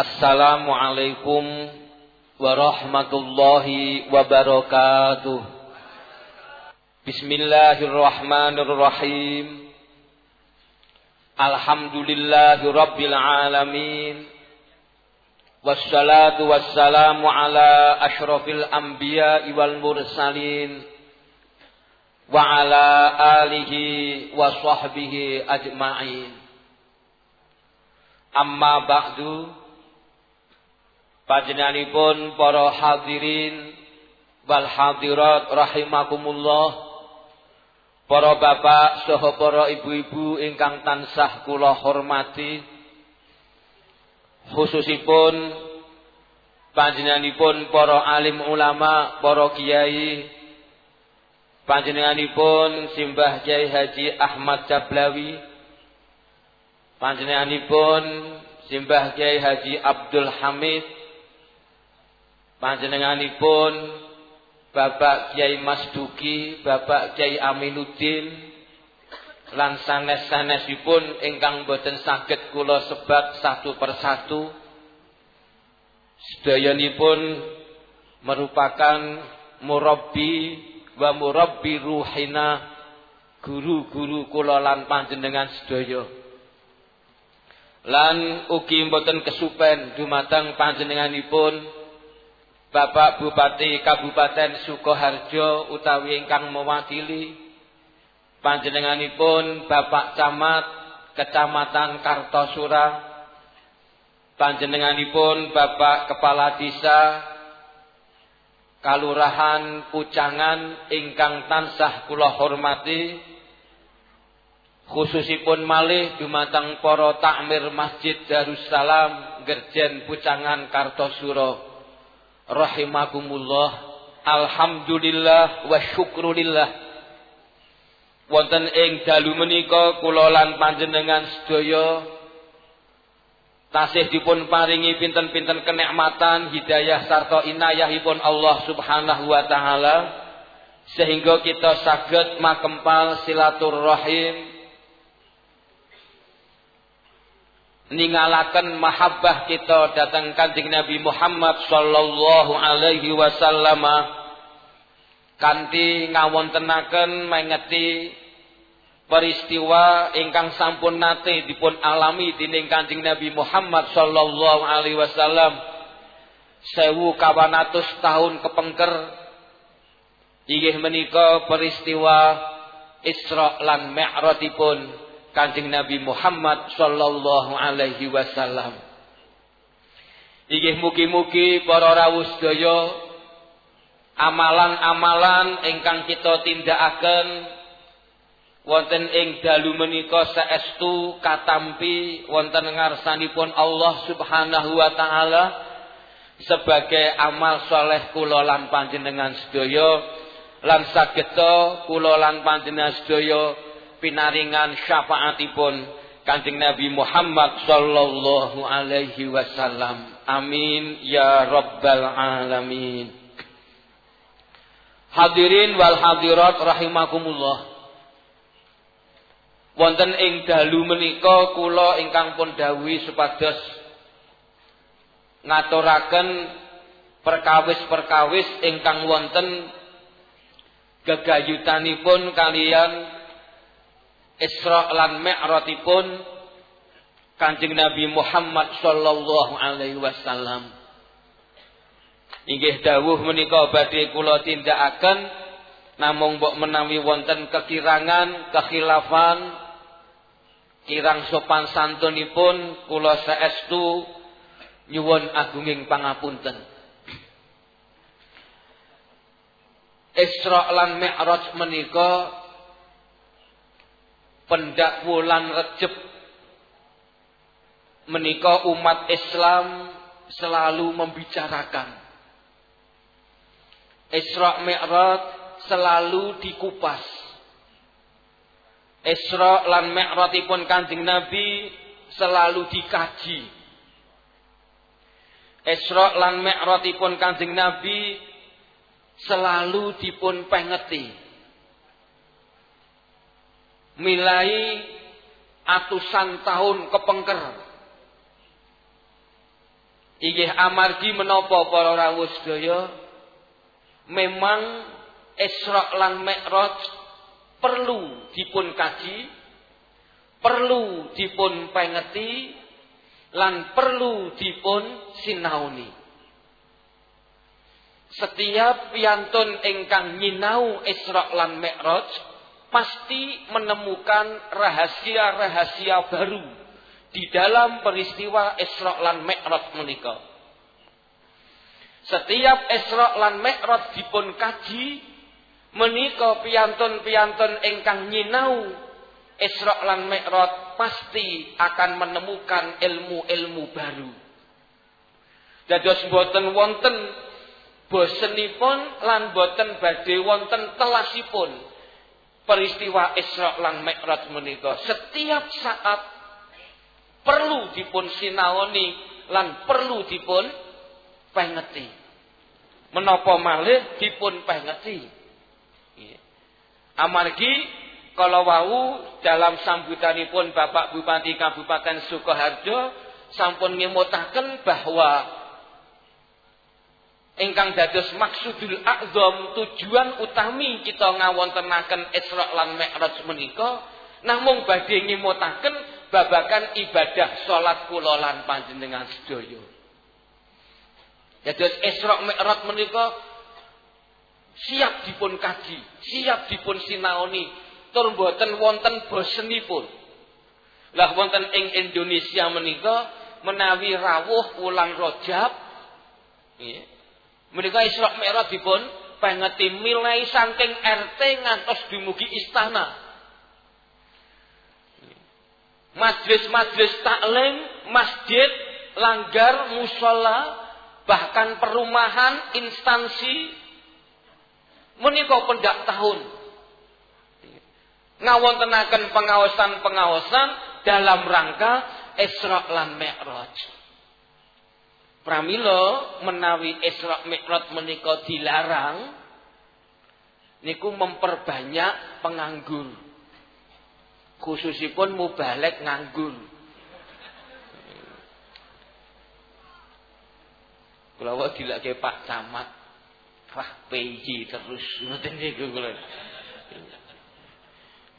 Assalamualaikum warahmatullahi wabarakatuh. Bismillahirrahmanirrahim. Alhamdulillahi rabbil alamin. Wassalatu wassalamu ala ashrafil anbiya wal mursalin wa ala alihi wa sahbihi ajma'in. Amma ba'du Panjenenganipun para hadirin wal hadirat rahimakumullah. Para bapak saha para ibu-ibu ingkang tansah kula hormati. Khususipun panjenenganipun para alim ulama, para kiai. Panjenenganipun Simbah Kiai Haji Ahmad Jablawi. Panjenenganipun Simbah Kiai Haji Abdul Hamid panjenenganipun Bapak Kiai Mas Duki, Bapak Kiai Aminuddin lan sanes-sanesipun ingkang boten saged kula sebat satu persatu sedayanipun merupakan murabbi wa murabbi ruhina guru-guru kula lan panjenengan sedaya. Lan ugi mboten kesupen dumateng panjenenganipun Bapak Bupati Kabupaten Sukoharjo utawi ingkang mewakili panjenenganipun Bapak Camat Kecamatan Kartosura panjenenganipun Bapak Kepala Desa Kalurahan Pucangan ingkang tansah kula hormati khususipun malih dumateng para takmir Masjid Darussalam Gerjen Pucangan Kartosura rahimakumullah. Alhamdulillah wa syukrulillah. Wonten ing dalu menika kula lan panjenengan sedaya. Tasih dipun paringi pinten-pinten kenikmatan hidayah sarta inayahipun Allah Subhanahu wa taala. Sehingga kita saged makempal silaturahim ningalaken mahabbah kita datang kanjeng Nabi Muhammad sallallahu alaihi wasallam. Kanthi ngawontenaken mengeti peristiwa ingkang sampun nate dipun alami dening Kanjeng Nabi Muhammad sallallahu alaihi wasallam. Sewu kawanatus tahun kepengker. Inggih menika peristiwa Isra lan Mi'rajipun Kanjeng Nabi Muhammad sallallahu alaihi wasallam. Inggih mugi-mugi para rawuh sedaya amalan-amalan ingkang kita tindakaken wonten ing dalu menika saestu katampi wonten ngarsanipun Allah Subhanahu wa taala sebagai amal soleh kula lan panjenengan sedaya lan sageta kula lan panjenengan sedaya pinaringan syafaatipun Kanjeng Nabi Muhammad sallallahu alaihi wasallam. Amin ya rabbal alamin. Hadirin wal hadirat rahimakumullah. Wonten ing dalu menika kula ingkang pun dawuhi supados ngaturaken perkawis-perkawis ingkang wonten gegayutanipun kalian Isra lan Mi'ratipun Kanjeng Nabi Muhammad sallallahu alaihi wasallam. Inggih dawuh menika badhe kula tindakaken namung mbok menawi wonten kekirangan, kekhilafan, kirang sopan santunipun kula saestu nyuwun agunging pangapunten. Isra lan Mi'raj menika pendak wulan Recep menika umat Islam selalu membicarakan. Isra Mi'raj selalu dikupas. Isra lan Mi'rajipun Kanjeng Nabi selalu dikaji. Isra lan Mi'rajipun Kanjeng Nabi selalu dipun pengeti milai atusan tahun kepengker Inggih amargi menapa para rawuh sedaya memang Isra lan Mi'raj perlu dipun kaji, perlu dipun pengeti lan perlu dipun sinauni. Setiap piantun ingkang nyinau Isra lan Mi'raj pasti menemukan rahasia-rahasia baru di dalam peristiwa Isra lan Mi'raj menika. Setiap Isra lan Mi'raj dipun kaji menika piantun-piantun ingkang nyinau Isra lan Mi'raj pasti akan menemukan ilmu-ilmu baru. Dados boten wonten bosenipun lan boten badhe wonten telasipun peristiwa Isra lan Mi'raj menika. Setiap saat perlu dipun sinaoni lan perlu dipun pengeti. Menapa malih dipun pengeti. Amargi kalau wau dalam sambutanipun Bapak Bupati Kabupaten Sukoharjo sampun ngemutaken bahwa ingkang dados maksudul azam tujuan utami kita ngawontenaken Isra lan Mi'raj menika namung badhe ngemutaken babakan ibadah salat kula lan panjenengan sedaya. Dados Isra Mi'raj menika siap dipun kaji, siap dipun sinaoni, tur mboten wonten bosenipun. Lah wonten ing Indonesia menika menawi rawuh ulang Rajab nggih. Menika Isra Mi'raj dipun pengeti milai saking RT ngantos dumugi istana. Majlis-majlis taklim, masjid, langgar, musola, bahkan perumahan, instansi, menika pendak tahun. Ngawontenaken pengawasan-pengawasan dalam rangka Isra lan Mi'raj. Pramila menawi Isra Mi'raj menika dilarang niku memperbanyak penganggur khususipun mubalek nganggur. Kula wae dilake Pak Camat. Wah, PJ terus ngoten niku kula.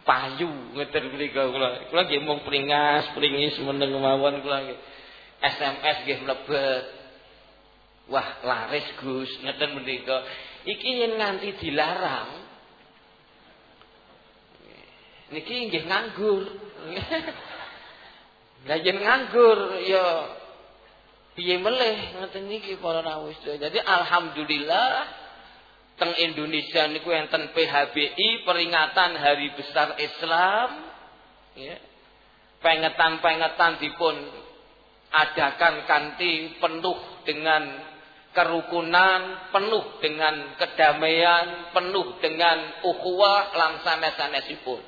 Payu ngoten mriku kula. Kula nggih mung pringas, pringis meneng mawon kula nggih. SMS nggih mlebet. Wah, laris Gus, ngeten menika. Iki yen nganti dilarang, niki nggih nganggur. Lah yen nganggur ya piye meleh ngoten niki para rawuh Jadi alhamdulillah teng Indonesia niku enten PHBI peringatan Hari Besar Islam ya. Pengetan-pengetan dipun adakan kanti penuh dengan kerukunan, penuh dengan kedamaian, penuh dengan ukhuwah lan sanes-sanesipun.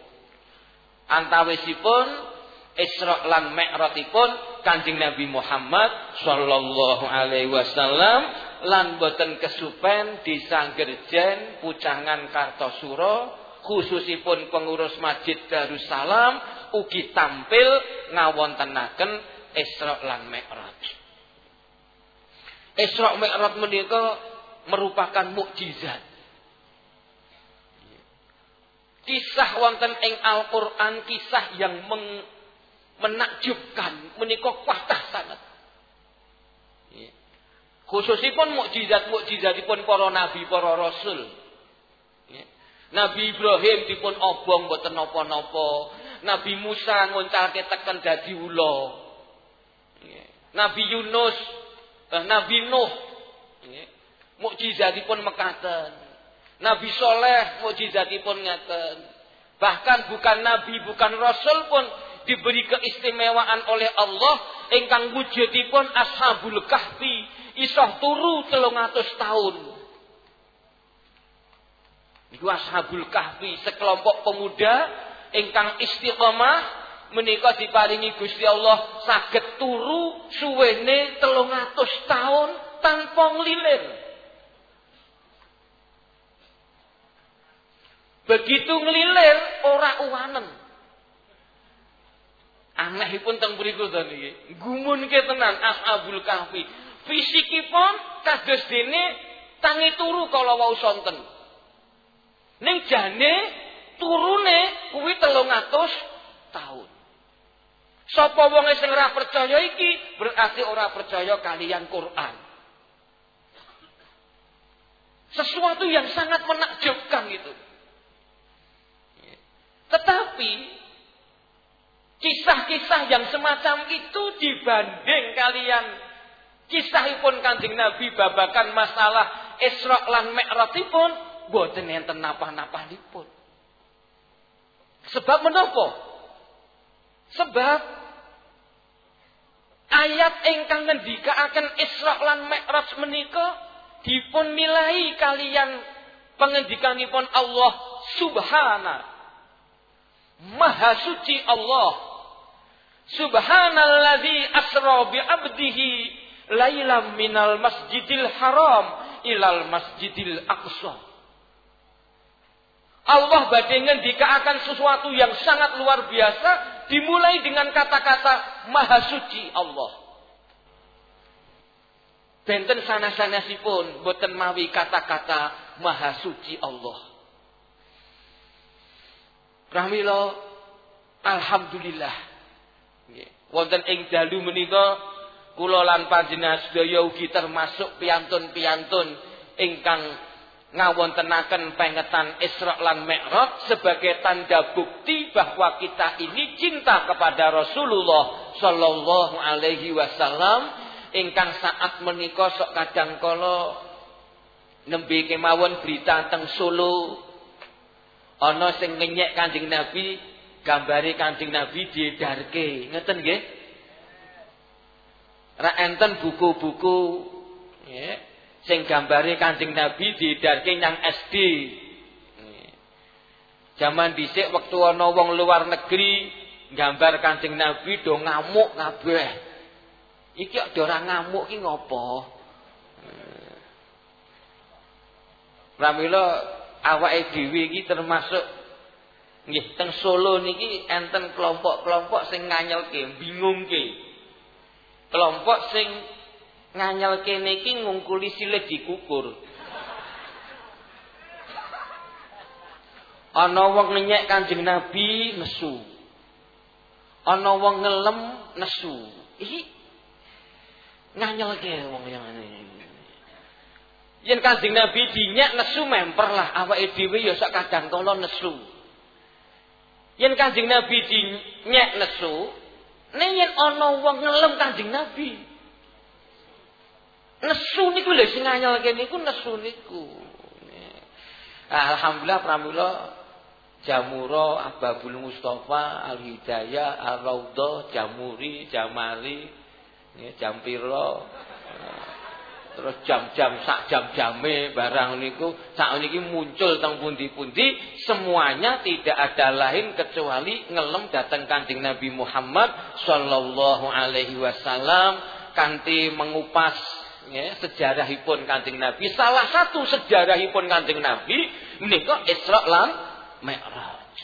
Antawisipun Isra lan Mi'rajipun Kanjeng Nabi Muhammad sallallahu alaihi wasallam lan boten kesupen disanggerjen pucangan Kartosuro khususipun pengurus Masjid Darussalam ugi tampil ngawontenaken Isra lan Mi'raj. Isra Mi'raj menika merupakan mukjizat Kisah wonten ing Al-Qur'an kisah yang meng, menakjubkan, menika kuatah sangat. Khususipun mukjizat-mukjizatipun para nabi, para rasul. Nabi Ibrahim dipun obong boten napa-napa. Nabi Musa ngoncalke teken dadi ula. Nabi Yunus, eh, Nabi Nuh. Mukjizatipun mekaten. Nabi Soleh mukjizatipun ngeten. Bahkan bukan nabi, bukan rasul pun diberi keistimewaan oleh Allah ingkang wujudipun Ashabul Kahfi isoh turu 300 tahun. Iku Ashabul Kahfi sekelompok pemuda ingkang istiqomah menika diparingi Gusti Allah saged turu suwene 300 tahun tanpa nglilir. Begitu ngelilir ora uwanen. Anehipun teng mriku to niki. Gumunke tenan Ashabul Kahfi. Fisikipun kados dene tangi turu kala wau sonten. Ning jane turune kuwi 300 tahun. Sapa wong sing ora percaya iki berarti ora percaya kalian Quran. Sesuatu yang sangat menakjubkan itu. Tetapi kisah-kisah yang semacam itu dibanding kalian kisahipun Kanjeng Nabi babakan masalah Isra lan Mi'rajipun boten enten napa-napanipun. Sebab menapa? Sebab ayat ingkang ngendikaaken Isra lan Mi'raj menika dipun milai kalian pengendikanipun Allah Subhana. Maha suci Allah. Subhanalladzi asra bi abdihi lailam minal masjidil haram ilal masjidil aqsa. Allah badai akan sesuatu yang sangat luar biasa dimulai dengan kata-kata maha suci Allah. Benten sana-sanasipun boten mawi kata-kata maha suci Allah. Rahmilo alhamdulillah. Wonten ing dalu menika kula lan panjenengan sedaya ugi termasuk piantun-piantun ingkang ngawontenaken pengetan Isra lan Mi'raj sebagai tanda bukti bahwa kita ini cinta kepada Rasulullah sallallahu alaihi wasallam. Ingkang saat menika sok kadang kala nembe kemawon berita teng Solo ana sing ngenyek Kanjeng Nabi gambare Kanjeng Nabi diedarke. Ngeten nggih? Ra enten buku-buku. Ya, sing gambare Kanjeng Nabi diedarke nyang SD. Zaman dhisik waktu ana wong luar negeri gambar Kanjeng Nabi do ngamuk kabeh. Iki kok ora ngamuk ki ngopo? Pramila awake dhewe iki termasuk nggih teng Solo niki enten kelompok-kelompok sing nganyelke, bingungke kelompok sing nganyel kene iki ngungkuli sile dikukur. Ana wong nenyek Kanjeng Nabi nesu. Ana wong ngelem nesu. Iki nganyelke wong yang ini. Yen Kanjeng Nabi dinyak nesu memper lah awake dhewe ya sak kadang kala nesu. Yen Kanjeng Nabi dinyak nesu, Nek yen ana wong ngelem Kanjeng Nabi. Nesu niku lho sing nganyelke niku nesu niku. Alhamdulillah pramila Jamura, Ababul Mustafa, Al Hidayah, Al Raudhah, Jamuri, Jamali, Jampiro terus jam-jam sak jam-jame barang niku sak niki muncul teng pundi-pundi semuanya tidak ada lain kecuali ngelem datang Kanjeng Nabi Muhammad sallallahu alaihi wasallam kanthi mengupas ya, sejarahipun Kanjeng Nabi salah satu sejarahipun Kanjeng Nabi menika Isra lan Mi'raj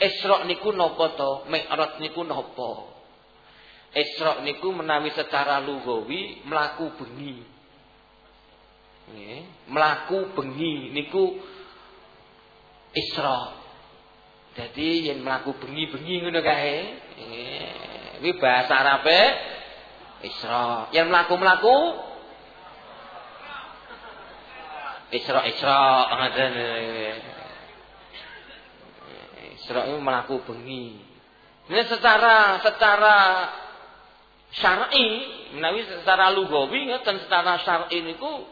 Isra niku napa to Mi'raj niku napa Isra niku menawi secara lugawi melaku bengi melaku bengi niku Isra. Jadi yang melaku bengi-bengi ngono kae. Ini bahasa Arabe Isra. Yang melaku-melaku Isra Isra ngoten. Isra itu melaku bengi. Ini secara secara syar'i, menawi secara lugawi ngoten secara syar'i niku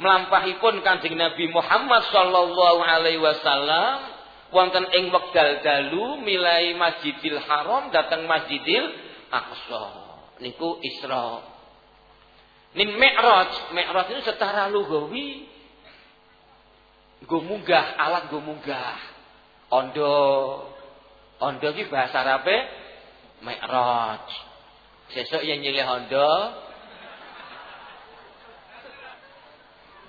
melampahipun Kanjeng Nabi Muhammad sallallahu alaihi wasallam wonten ing wekdal dalu milai Masjidil Haram datang Masjidil Aqsa niku Isra ning Mi'raj Mi'raj itu secara lugawi go munggah alat go munggah ondo ondo ki bahasa Arabe Mi'raj sesuk yang nyilih ondo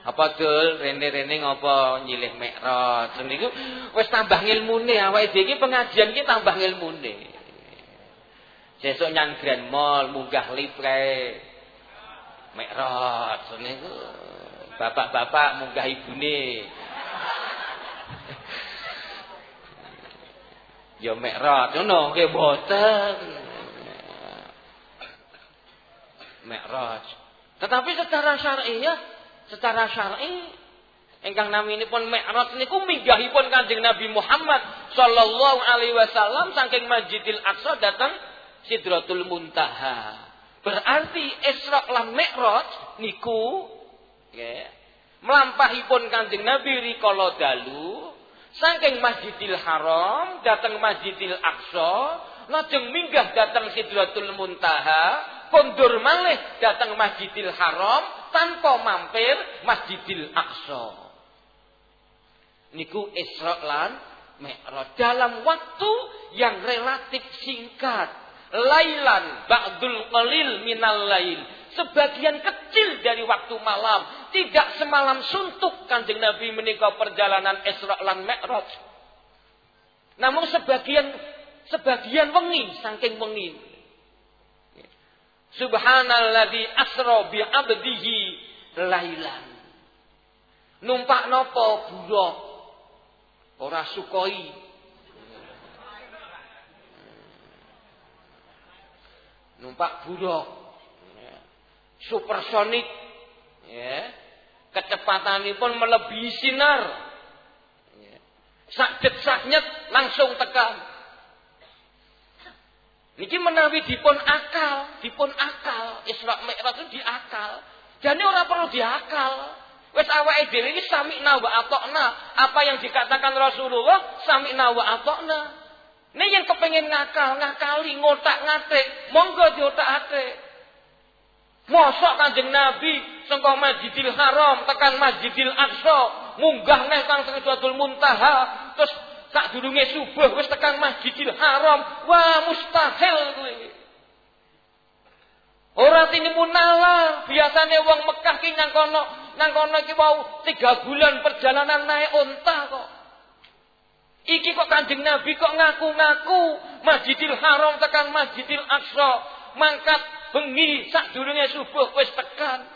Apa dul rene-rene ngopo nyilih mikrot. Niku wis tambah ngilmune awake dhewe iki pengajian iki tambah ngilmune. Sesuk nyang Grand Mall munggah kae. Mi'raj niku bapak-bapak munggah ibune. ya Mi'raj ngono nggih boten. Mi'raj. Tetapi secara syar'i ya, secara syar'i ingkang naminipun Mi'raj niku minggahipun Kanjeng Nabi Muhammad sallallahu alaihi wasallam saking Masjidil Aqsa datang Sidratul Muntaha. Berarti Isra lan Mi'raj niku ya, melampahipun Kanjeng Nabi rikala dalu saking Masjidil Haram datang Masjidil Aqsa lajeng minggah datang Sidratul Muntaha kondur malih datang Masjidil Haram tanpa mampir Masjidil Aqsa. Niku Isra lan dalam waktu yang relatif singkat lailan ba'dul qalil minal lail. Sebagian kecil dari waktu malam. Tidak semalam suntuk kanjeng Nabi menikah perjalanan Isra lan Mi'raj. Namun sebagian sebagian wengi saking wengi. Subhanalladzi asra bi abdihi lailan. Numpak nopo buruk. Ora sukoi numpak buruk ya. supersonik ya pun melebihi sinar ya. sakit langsung tekan Niki menawi dipun akal, dipun akal, Isra Mi'raj itu diakal. Jadi orang perlu diakal. Wes awake dhewe iki sami'na wa atokna. Apa yang dikatakan Rasulullah sami'na wa atokna. Ini yang kepengen ngakal, ngakali, ngotak ngatik, monggo diotak atik. Mosok kanjeng Nabi sengkong Masjidil Haram tekan Masjidil Aqsa, munggah neh kang Sidratul Muntaha, terus sak durunge subuh wis tekan Masjidil Haram. Wah, mustahil kuwi. Ora tinimu nalar, biasanya wong Mekah ki nang kono, nang kono 3 bulan perjalanan naik unta kok. Iki kok kanjeng Nabi kok ngaku-ngaku Masjidil Haram tekan Masjidil Aqsa mangkat bengi sak durunge subuh wis tekan.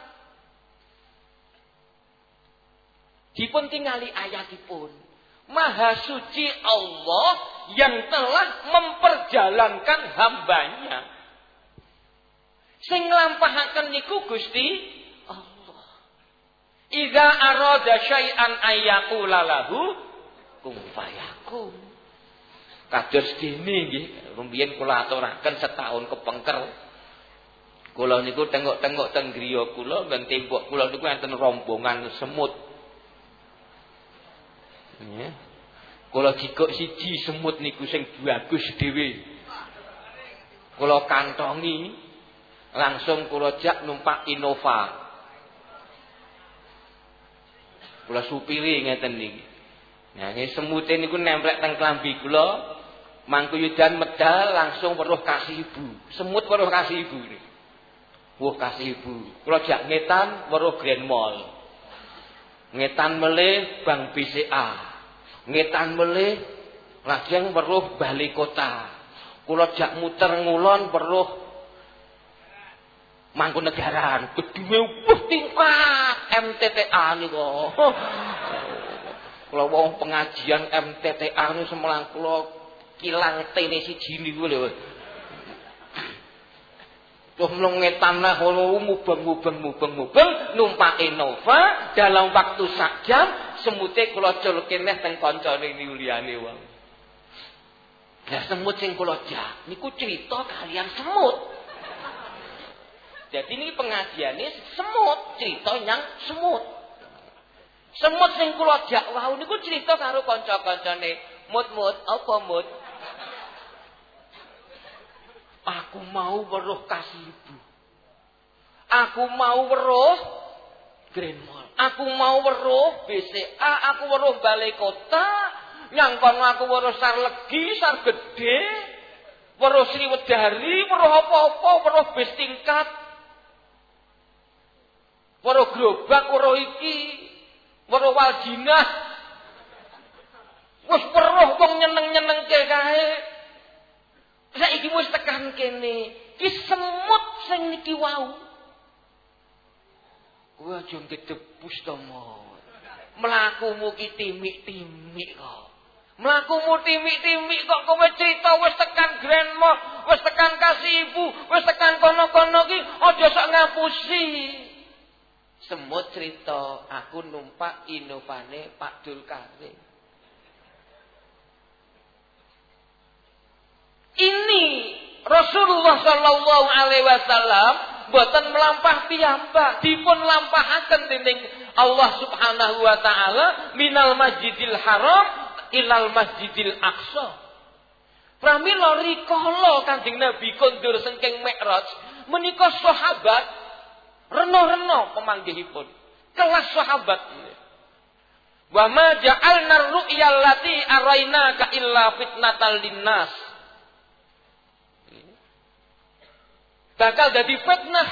Dipun tingali ayatipun. Maha suci Allah yang telah memperjalankan hambanya. Sing nglampahaken niku Gusti Allah. Iza arada syai'an ayyaqula lahu kum fayakun. Kados kene nggih, rumiyin kula aturaken setahun kepengker. Kula niku tengok-tengok teng griya kula ben tembok kula niku enten rombongan semut. Ya. Kula jikok siji semut niku sing bagus dhewe. Kula kantongi langsung kula jak numpak Innova. Kula supiri ngeten niki. Nah, ini semute niku nemplek teng klambi kula. Mangku yudan medal langsung weruh kasih ibu. Semut weruh kasih ibu. Wuh kasih ibu. Kula jak ngetan weruh Grand Mall. Ngetan melih Bank BCA. Ngetan melih lajeng weruh Bali Kota. Kula jak muter ngulon weruh Mangkunegaran. Gedunge wuh tingkat MTTA niku. Kalau wong pengajian MTTA ini semelang kula kilang tene siji niku lho. Tuh ngetan lah kalau mubeng mubeng mubeng mubeng numpak Innova dalam waktu sak jam semute kula culke neh teng kancane liyane wong. Ya semut sing kula jak niku cerita kalian semut. Jadi ini pengajiannya semut, cerita yang semut. Semut sing kula jak wau niku cerita karo kanca-kancane, "Mut-mut, apa mut?" Aku mau weruh ibu. Aku mau weruh Grand Mall. Aku mau weruh BCA, aku weruh balai kota. Yang kono aku weruh sar legi, sar gede. Weruh Sriwedari, weruh apa-apa, weruh bis tingkat. Weruh gerobak, weruh iki. Weruh waljinah. Wis weruh wong nyeneng-nyenengke kae. Saiki wis tekan kene. Ki semut sing niki wau. Kowe aja ngedebus to, Mlakumu ki timik-timik kok. Mlakumu timik-timik kok kowe cerita wis tekan grandma, wis tekan kasih ibu, wis tekan kono-kono ki aja sok ngapusi. Semut cerita aku numpak inovane Pak Dul Karim. Ini Rasulullah Shallallahu Alaihi Wasallam buatan melampah piyambak dipun lampahaken dening Allah Subhanahu wa taala minal Masjidil Haram ilal Masjidil Aqsa. Pramila rikala Kanjeng Nabi kondur sengkeng Mi'raj menika sahabat reno-reno pemanggihipun. Kelas sahabat Wa ma ja'alna ru'yal lati arainaka illa fitnatal linnas. bakal jadi fitnah.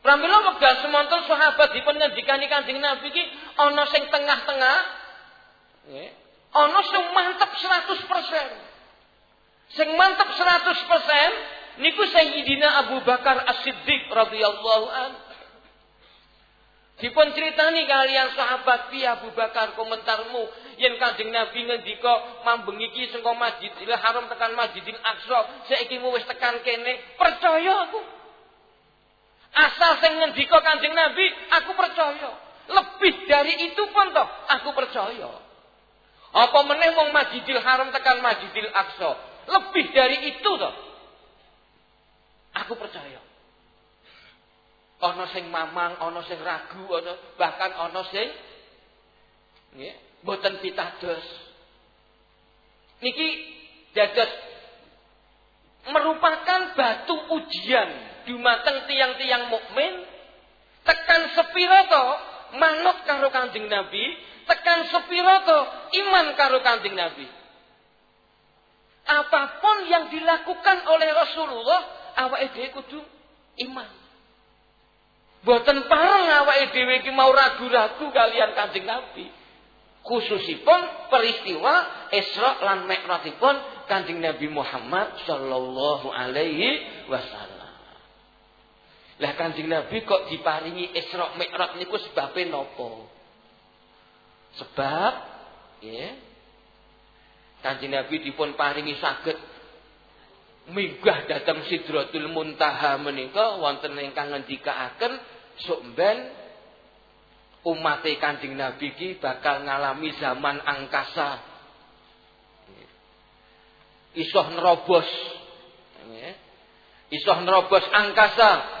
Pramila wekdal semonten sahabat dipun ngendikani Kanjeng Nabi ki ana sing tengah-tengah nggih. Ana sing mantep 100%. Sing mantep 100% niku Sayyidina Abu Bakar As-Siddiq radhiyallahu anhu. Dipun ceritani kalian sahabat piye Abu Bakar komentarmu yen Kanjeng Nabi ngendika mambengi iki saka Masjidil Haram tekan Masjidil Aqsa saiki wis tekan kene percaya aku. Asal sing ngendika Kanjeng Nabi aku percaya. Lebih dari itu pun toh aku percaya. Apa meneh wong Masjidil Haram tekan Masjidil Aqsa. Lebih dari itu toh aku percaya. Ana sing mamang, ana sing ragu, ana bahkan ana sing nggih, mboten pitados. Niki dados merupakan batu ujian dumateng tiang-tiang mukmin tekan sepira to manut karo Kanjeng Nabi, tekan sepira to iman karo Kanjeng Nabi. Apa pun yang dilakukan oleh Rasulullah, awake dhewe kudu iman. Boten parang awake dhewe iki mau ragu-ragu kalian Kanjeng Nabi. Khususipun peristiwa Isra lan Mi'rajipun Kanjeng Nabi Muhammad sallallahu alaihi wasallam. Lah Kanjeng Nabi kok diparingi Isra Mi'raj niku sebabe napa? Sebab ya Kanjeng Nabi dipun paringi saged minggah datang Sidratul Muntaha menika wonten ingkang ngendikaaken sok ben umat Kanjeng Nabi ki bakal ngalami zaman angkasa. Isoh nerobos. Isoh nerobos angkasa.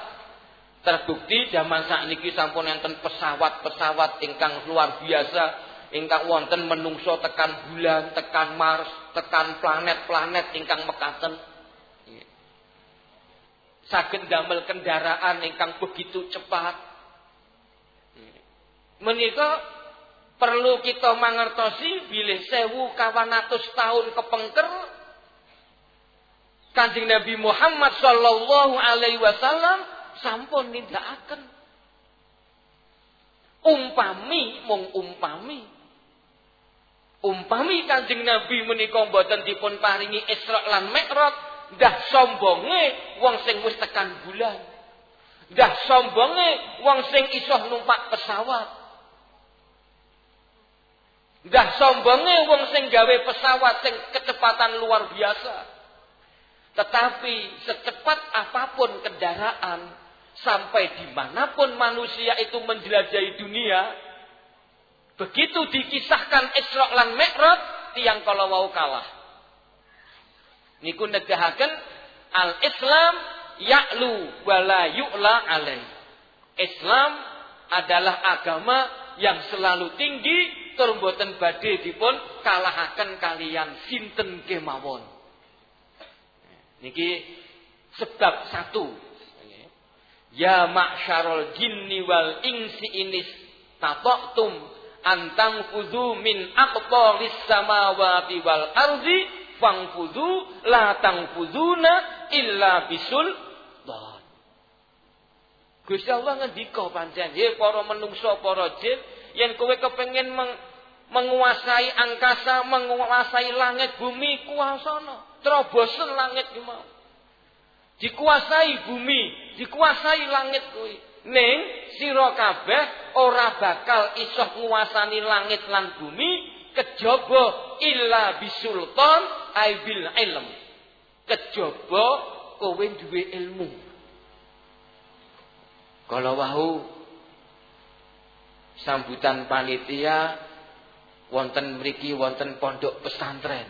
Terbukti zaman saat niki sampun enten pesawat-pesawat ingkang luar biasa ingkang wonten menungso tekan bulan, tekan Mars, tekan planet-planet ingkang mekaten saged damel kendaraan ingkang begitu cepat. Menika perlu kita mangertosi bilih sewu kawan atus tahun kepengker Kanjeng Nabi Muhammad sallallahu alaihi wasallam sampun nindakaken. Umpami mung umpami. Umpami Kanjeng Nabi menika mboten dipun paringi Isra lan Mi'raj Dah sombonge wong sing wis tekan bulan. Dah sombonge wong sing iso numpak pesawat. Dah sombonge wong sing gawe pesawat sing kecepatan luar biasa. Tetapi secepat apa pun kendaraan sampai di mana pun manusia itu menjelajahi dunia, begitu dikisahkan Isra lan Mi'raj, tiang kalau mau kalah. Niku negahaken al-Islam ya'lu wala yu'la alaih. Islam adalah agama yang selalu tinggi tur mboten badhe dipun kalahaken kalian sinten kemawon. Niki sebab satu. Ya ma'syarul jinni wal insi inis tatoktum antang fudu min aqtaris samawati wal ardi fangfudu la tangfuduna illa bisul don. Gusti Allah ngendika pancen, "He para menungso, para jin, yen kowe kepengin meng, menguasai angkasa, menguasai langit bumi, kuasana. Terobosen langit ki mau. Dikuasai bumi, dikuasai langit kuwi. Ning sira kabeh ora bakal iso nguasani langit lan bumi kejaba illa bisultan ai bil ilm. Kejaba kowe duwe ilmu. Kalau wau sambutan panitia wonten mriki wonten pondok pesantren.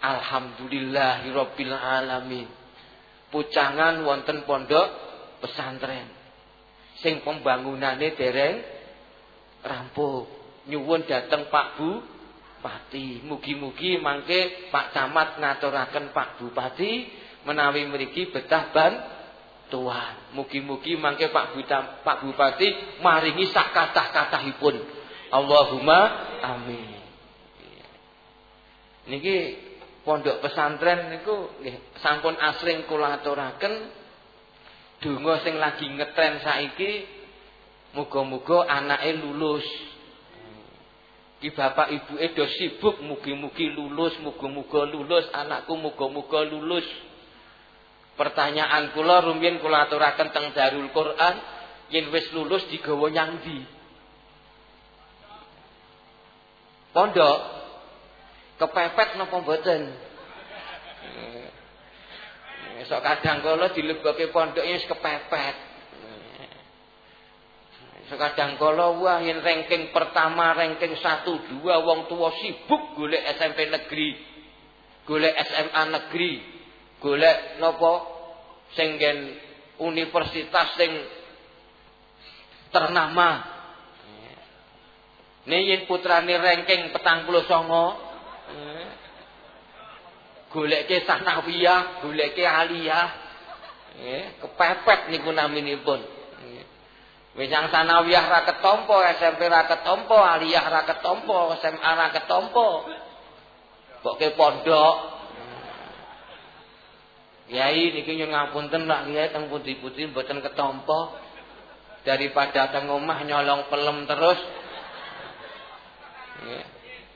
Alhamdulillahirabbil alamin. Pucangan wonten pondok pesantren. Sing pembangunane dereng rampung. Nyuwun dateng Pak Bu Pati. Mugi-mugi mangke Pak Camat ngaturaken Pak Bupati menawi mriki betah ban tuan. Mugi-mugi mangke Pak Buta, Pak Bupati maringi sak kathah-kathahipun. Allahumma amin. Niki pondok pesantren niku nggih sampun asring kula aturaken donga sing lagi ngetren saiki muga-muga anake lulus. Ki bapak ibu do sibuk mugi-mugi lulus, muga-muga lulus, anakku muga-muga lulus. Pertanyaan kula rumiyin kula aturaken teng Darul Quran, yen wis lulus digawa nyang ndi? Pondok kepepet napa mboten? Esok kadang kala dilebokke pondok wis kepepet. Sekadang kala wah yen ranking pertama, ranking 1 2 wong tua sibuk golek SMP negeri. Golek SMA negeri. Golek napa sing universitas sing ternama. Nih yen putrane ranking petang puluh songo. Goleke sanawiyah, goleke aliyah. Kepepet niku naminipun. Wis yang sanawiyah ra ketompo, SMP ra ketompo, aliyah ra ketompo, SMA ra ketompo. Kok ke pondok. Kiai niki nyuwun ngapunten Pak Kiai teng pundi-pundi mboten ketompo. Daripada teng omah nyolong pelem terus.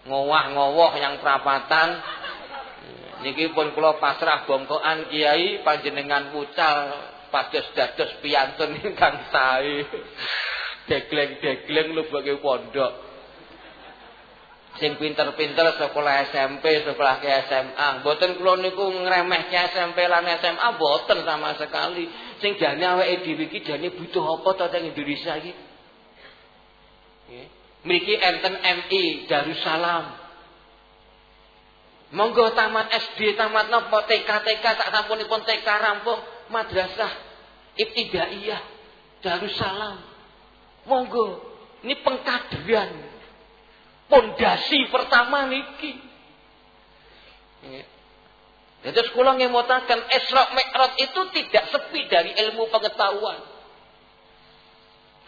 Ngowah-ngowoh yang perapatan. Niki pun kula pasrah bongkoan Kiai panjenengan pucal pados dados piyantun ingkang sae. Degleng-degleng bagi pondok. Sing pinter-pinter sekolah SMP, sekolah ke SMA. Mboten kula niku ngremehke SMP lan SMA mboten sama sekali. Sing jane awake dhewe iki jane butuh apa to teng Indonesia iki? Nggih. Mriki enten MI Darussalam. Monggo tamat SD, tamat napa TK, TK sak sampunipun TK rampung madrasah ibtidaiyah Darussalam. Monggo, ini pengkaderan. Pondasi pertama niki. Jadi sekolah ngemotakan Isra Mi'raj itu tidak sepi dari ilmu pengetahuan.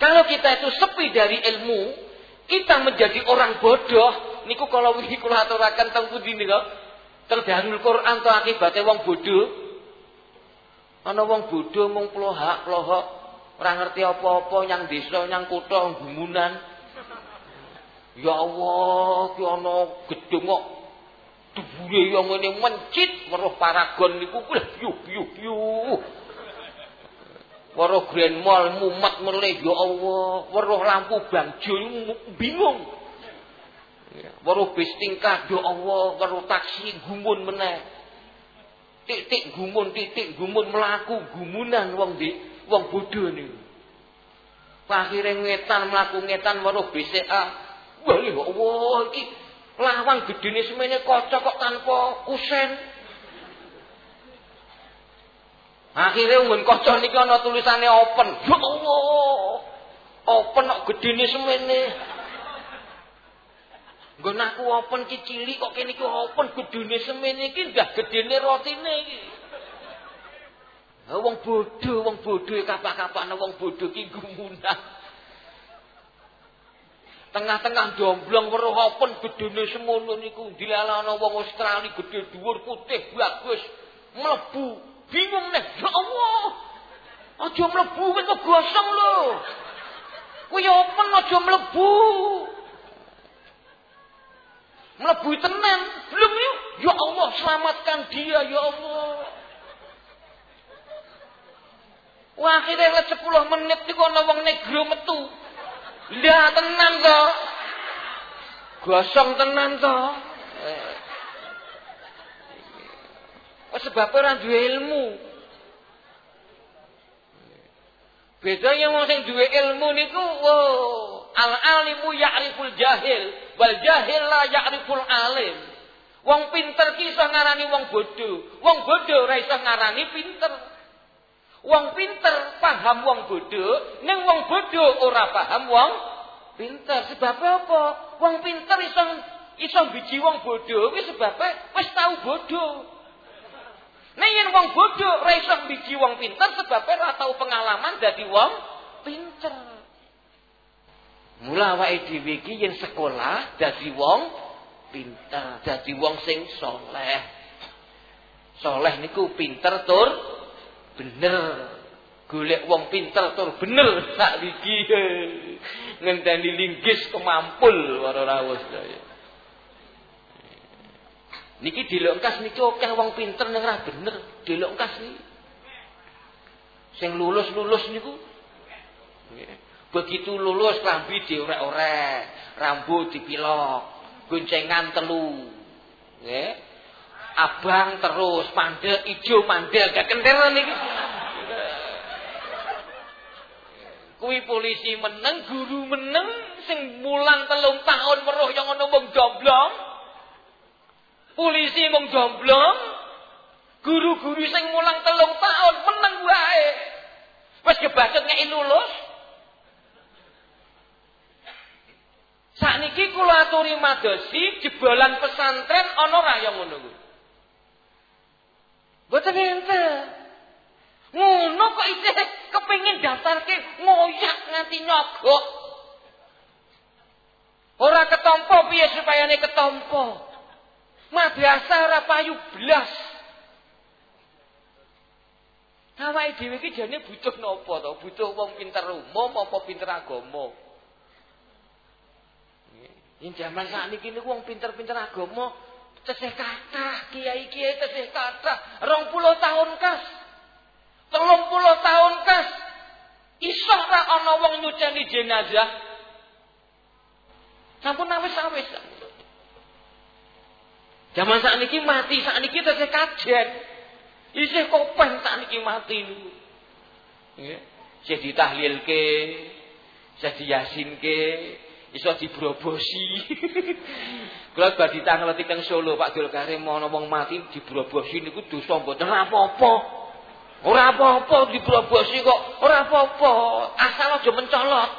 Kalau kita itu sepi dari ilmu, kita menjadi orang bodoh. Niku kalau wingi kula aturaken teng pundi nika? Teng Quran to akibatnya wong bodoh. Ana wong bodho mung plohak-plohok, ora ngerti apa-apa nyang desa, nyang kutha gumunan. Ya Allah, ki ana gedung kok dubure yo ngene mencit weruh paragon niku lha yuk yuk yuk. Weruh Grand Mall mumet meleh ya Allah, weruh lampu bangjo bingung. Weruh bis tingkah ya Allah, weruh taksi gumun meneh titik gumun titik gumun melaku gumunan wong di wong bodho niku akhire ngetan mlaku ngetan weruh BCA wah ya Allah iki lawan gedene semene kaca kok tanpa kusen. Akhirnya nggon kaca niki ana tulisane open. Ya Allah. Open kok gedene semene Nggon open ki cilik kok kene iki open? Gedene semene iki ndah gedene rotine iki. wong bodho, wong bodho kapak-kapakne wong bodho ki gumunah. Tengah-tengah domblong weruh open gedene semono niku. Dilalana wong Australia gedhe dhuwur putih bagus. Mlebu. Bingung nek ya Allah aja mlebu wis gosong lho. Kuwi open aja mlebu Mlebu tenan, belum yuk. Ya Allah, selamatkan dia ya Allah. Wah, akhirnya lewat 10 menit niku ana wong negro metu. Lah tenan to. Gosong tenan to. Eh. Sebab ora duwe ilmu. Beda yang wong sing duwe ilmu niku, wow, al alimu ya'riful jahil, wal jahil la ya'riful alim. Wong pinter ki iso ngarani wong bodoh, wong bodoh ora iso ngarani pinter. Wong pinter paham wong bodoh, ning wong bodoh ora paham wong pinter. Sebab apa? Wong pinter iso iso biji wong bodoh kuwi sebabe wis tau bodoh. Nek yen wong bodoh ora iso biji wong pinter sebab ora tau pengalaman dadi wong pinter. Mula awake dhewe iki yen sekolah dadi wong pinter, dadi wong sing soleh. Soleh niku pinter tur bener. Golek wong pinter tur bener sak iki. Ngenteni linggis kemampul karo rawuh saya. Niki dilongkas niki oke wong pinter ning ora bener, dilongkas niki. Sing lulus-lulus niku Begitu lulus rambi diorek-orek, rambut dipilok, goncengan telu. Nggih. Abang terus, mandek ijo mandek, gak kentir niki. Kuwi polisi meneng, guru meneng, sing mulang telung tahun meruh yang ngono wong. Polisi mung domblong. Guru-guru sing mulang telung tahun meneng wae. Wis kebacut ngeki lulus. Sakniki kula aturi madosi jebolan pesantren ana ra yang ngono kuwi. Mboten enten. Ngono kok isih kepengin daftarke ngoyak nganti nyogok. Ora ketompo piye supayane ketompo? Madrasah ora payu blas. Awake iki jane butuh napa to? Butuh wong pinter umum apa pinter agama? Yen jaman sakniki niku wong pinter-pinter agama tesih kathah, kiai-kiai tesih kathah, 20 tahun kas. 30 tahun kas. Iso ora ana wong nyuceni jenazah? Sampun awis-awis. Zaman saat ini mati, saat ini kita kajen. Isih kopen saat ini mati niku. Nggih. Sing ditahlilke, sing diyasinke, iso dibrobosi. Kula badhe tangleti teng Solo Pak Dul ana wong mati dibrobosi niku dosa mboten apa-apa. Ora apa-apa dibrobosi kok, ora apa-apa, asal aja mencolot.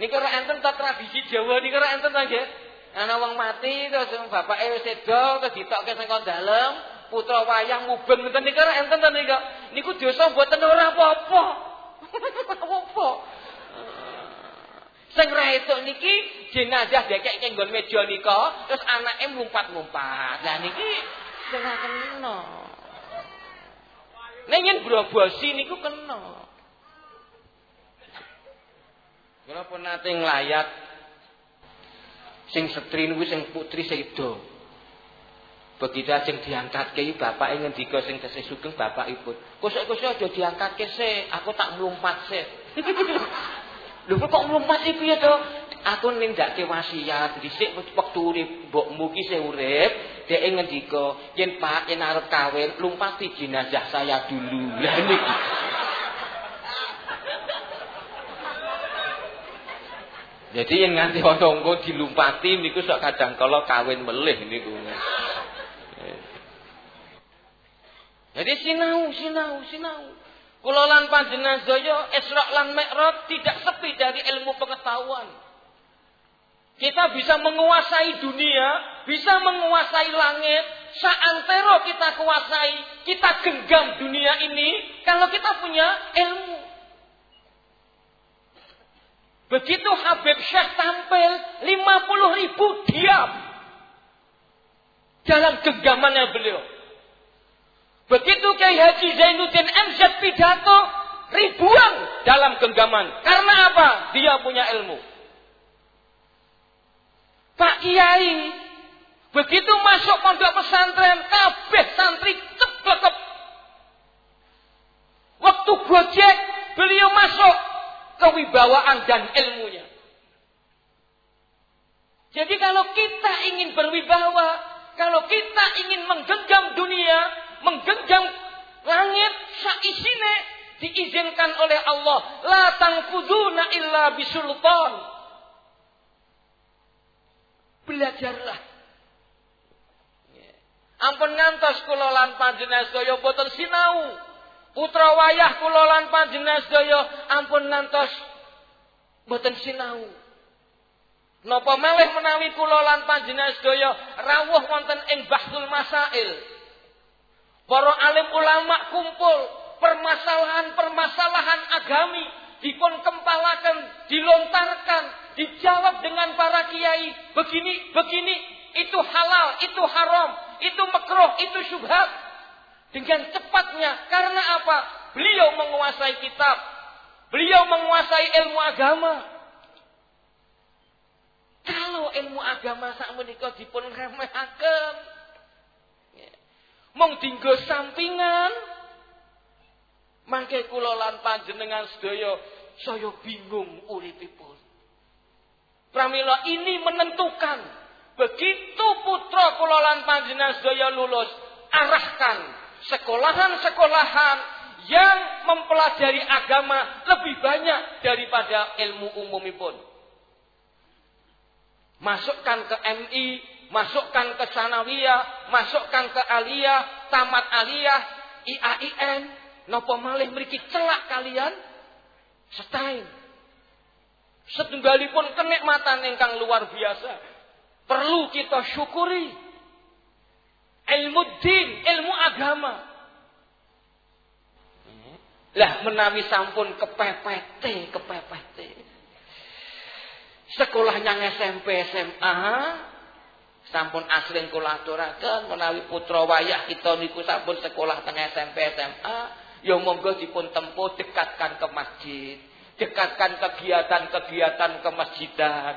Niki ora enten ta tradisi Jawa niki ora enten ta nggih? Ana wong mati terus bapake wis seda terus ditokke sing kon dalem, putra wayang mubeng ngoten niki ora enten ta nika. Niku dosa mboten ora apa-apa. Apa-apa. Sing ra esuk niki jenazah dekek nggon meja nika, terus anake ngumpat-ngumpat. Lah niki sing ora kena. Nek yen brobosi niku kena. Kula pun nate nglayat sing setri niku sing putri sedo. Begitu ajeng diangkat ke bapak ngendika sing tesih sugeng bapakipun. Kusuk-kusuk aja diangkatke sik, aku tak mlumpat sik. Lho kok mlumpat iki piye to? Aku nindakke wasiat dhisik wektu urip mbokmu ki sing urip, dhek ngendika, yen Pak yen arep kawin, lumpati jenazah saya dulu. Lah niki. Jadi yang nganti ana engko dilumpati niku sok kadang kala kawin melih niku. Jadi sinau, sinau, sinau. Kula lan panjenengan sedaya Isra lan Mi'raj tidak sepi dari ilmu pengetahuan. Kita bisa menguasai dunia, bisa menguasai langit, saantero kita kuasai, kita genggam dunia ini kalau kita punya ilmu. Begitu Habib Syekh tampil, 50 ribu diam. Dalam genggamannya beliau. Begitu Kiai Haji Zainuddin MZ pidato, ribuan dalam genggaman. Karena apa? Dia punya ilmu. Pak Kiai, begitu masuk pondok pesantren, kabeh santri cep Waktu gojek, beliau masuk, kewibawaan dan ilmunya. Jadi kalau kita ingin berwibawa, kalau kita ingin menggenggam dunia, menggenggam langit saisine diizinkan oleh Allah, la tangfuduna illa bisultan. Belajarlah. Ampun ngantos kula lan panjenengan sedaya sinau. Putra wayah kula lan panjenengan sedaya ampun ngantos boten sinau. Napa malih menawi kula lan panjenengan sedaya rawuh wonten ing bahsul masail. Para alim ulama kumpul permasalahan-permasalahan agami dipun kempalaken, dilontarkan, dijawab dengan para kiai, begini, begini, itu halal, itu haram, itu makruh, itu syubhat. Dengan cepatnya, karena apa? Beliau menguasai kitab, beliau menguasai ilmu agama. Kalau ilmu agama sak menika dipun remehaken. Mong dinggo sampingan. Mangke kula lan panjenengan sedaya saya bingung uripipun. Pramila ini menentukan begitu putra kula lan panjenengan sedaya lulus, arahkan sekolahan-sekolahan yang mempelajari agama lebih banyak daripada ilmu umumipun. Masukkan ke MI, masukkan ke Sanawiyah, masukkan ke Aliyah, tamat Aliyah, IAIN, nopo malih mriki celak kalian setain. Setunggalipun kenikmatan ingkang luar biasa. Perlu kita syukuri. Ilmu din, ilmu agama. Lah menawi sampun kepepet, kepepet. Sekolahnya SMP SMA sampun asring kula aturaken menawi putra wayah kita niku sampun sekolah teng SMP SMA ya monggo dipun tempuh dekatkan ke masjid dekatkan kegiatan-kegiatan kemasjidan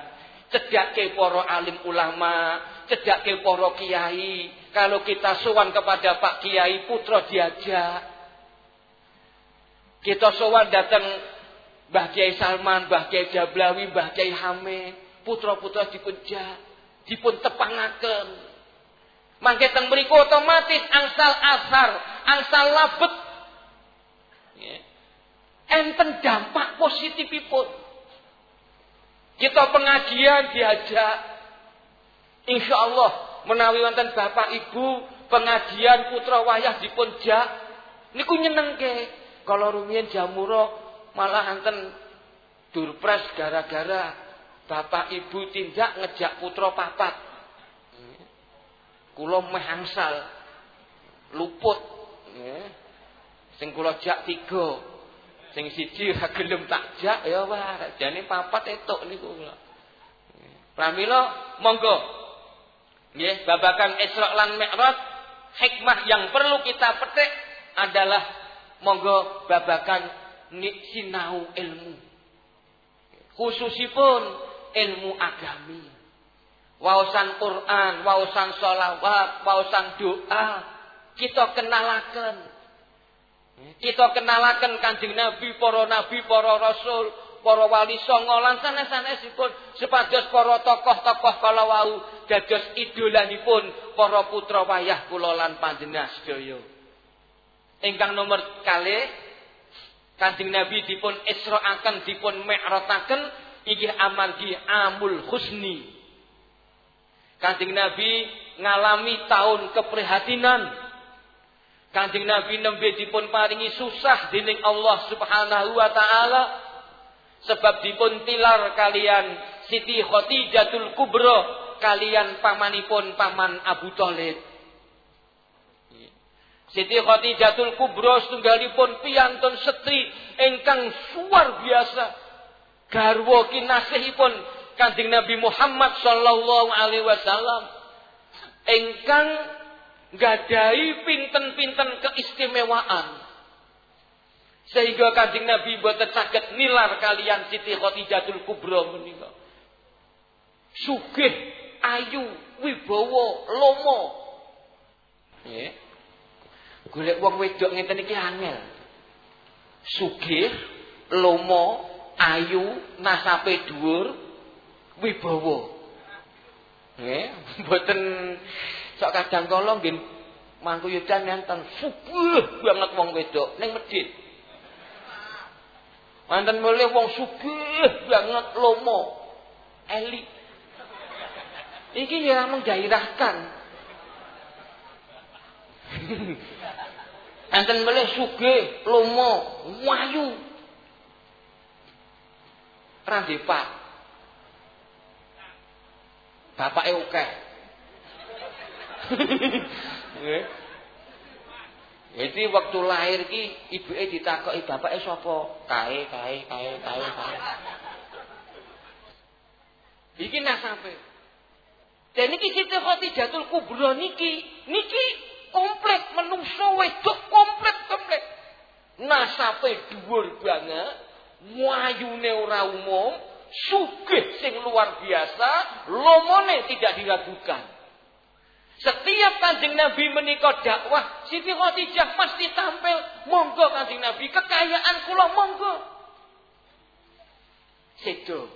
cedake para alim ulama cedake para kiai kalau kita sowan kepada Pak Kiai putra diajak kita sowan datang Mbah Kiai Salman, Mbah Kiai Jablawi, Mbah Kiai Hamid, putra-putra dipunjak, dipun tepangaken. Mangke teng mriku otomatis angsal asar, angsal labet. Enten dampak positifipun. Kita pengajian diajak. Insya Allah menawi wonten bapak ibu pengajian putra wayah dipun jak niku nyenengke. Kalau rumiyin jamuro malah anten durpres gara-gara bapak ibu tindak ngejak putra papat. Kula meh angsal luput. Sing kula jak tiga. Sing siji ra gelem tak jak ya wah, jane papat etuk niku kula. Pramila monggo. Nggih, babakan Isra lan Mi'raj hikmah yang perlu kita petik adalah monggo babakan sinau ilmu. Khususipun ilmu agami. Wawasan Quran, wawasan sholawat, wawasan doa. Kita kenalakan. Kita kenalakan kanjeng Nabi, para Nabi, para Rasul, para wali songo lan sanes-sanesipun sepados para tokoh-tokoh kala wau dados idolanipun para putra wayah kula lan panjenengan sedaya. Ingkang nomor kalih Kanjeng Nabi dipun isra'aken dipun mi'rataken inggih amargi amul husni. Kanjeng Nabi ngalami tahun keprihatinan. Kanjeng Nabi nembe dipun paringi susah dening Allah Subhanahu wa taala sebab dipun tilar kalian Siti Khadijatul Kubra kalian pamanipun paman Abu Thalib. Siti Khadijatul Kubra setunggalipun piyantun setri ingkang luar biasa. Garwa kinasihipun Kanjeng Nabi Muhammad sallallahu alaihi wasallam ingkang gadai pinten-pinten keistimewaan. Sehingga Kanjeng Nabi boten saged nilar kalian Siti Khadijatul Kubra menika. Sugih, ayu, wibawa, lomo. Yeah. Golek wong wedok ngeten iki angel. sugih, lomo, ayu, nasape dhuwur, wibawa. Nggih, mboten sok kadang kala nggih mangkuyudan enten sugih banget wong wedok ning masjid. Wonten mulih wong sugih banget lomo, elit. Iki ya menggairahkan. Enten mulih sugih, lomo, wayu. Randepak. Bapake akeh. Jadi waktu lahir ki ibuke ditakoki bapake sapa? Kae, kae, kae, kae, kae. Iki nasabe. Dan niki Siti Khadijatul Kubra niki, niki komplit menungso wedok komplit komplit. Nasabe dhuwur banget, wayune ora umum, sugih sing luar biasa, lomone tidak diragukan. Setiap kanjeng Nabi menikah dakwah, Siti Khadijah pasti tampil. Monggo kanjeng Nabi, kekayaan kula monggo. Sedo.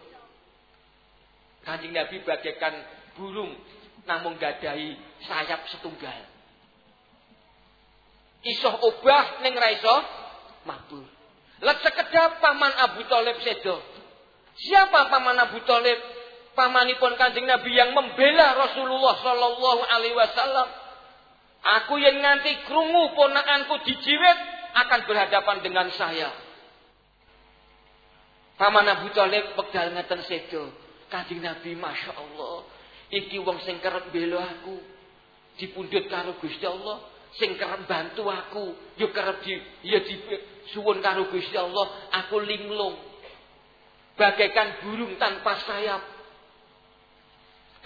Kanjeng Nabi bagaikan burung namun gadahi sayap setunggal. Isoh obah ning ra iso mabur. Let sekedap paman Abu Thalib sedo. Siapa paman Abu Thalib? Pamanipun Kanjeng Nabi yang membela Rasulullah sallallahu alaihi wasallam. Aku yang nganti krungu ponakanku dijiwet akan berhadapan dengan saya. Paman Abu Thalib wekdal ngeten sedo. Kanjeng Nabi Masya Allah. Iki wong sing kerep bela aku. Dipundhut karo Gusti Allah. Sing kerep bantu aku. Yo kerep di, ya di suwun karo Gusti Allah. Aku linglung. Bagaikan burung tanpa sayap.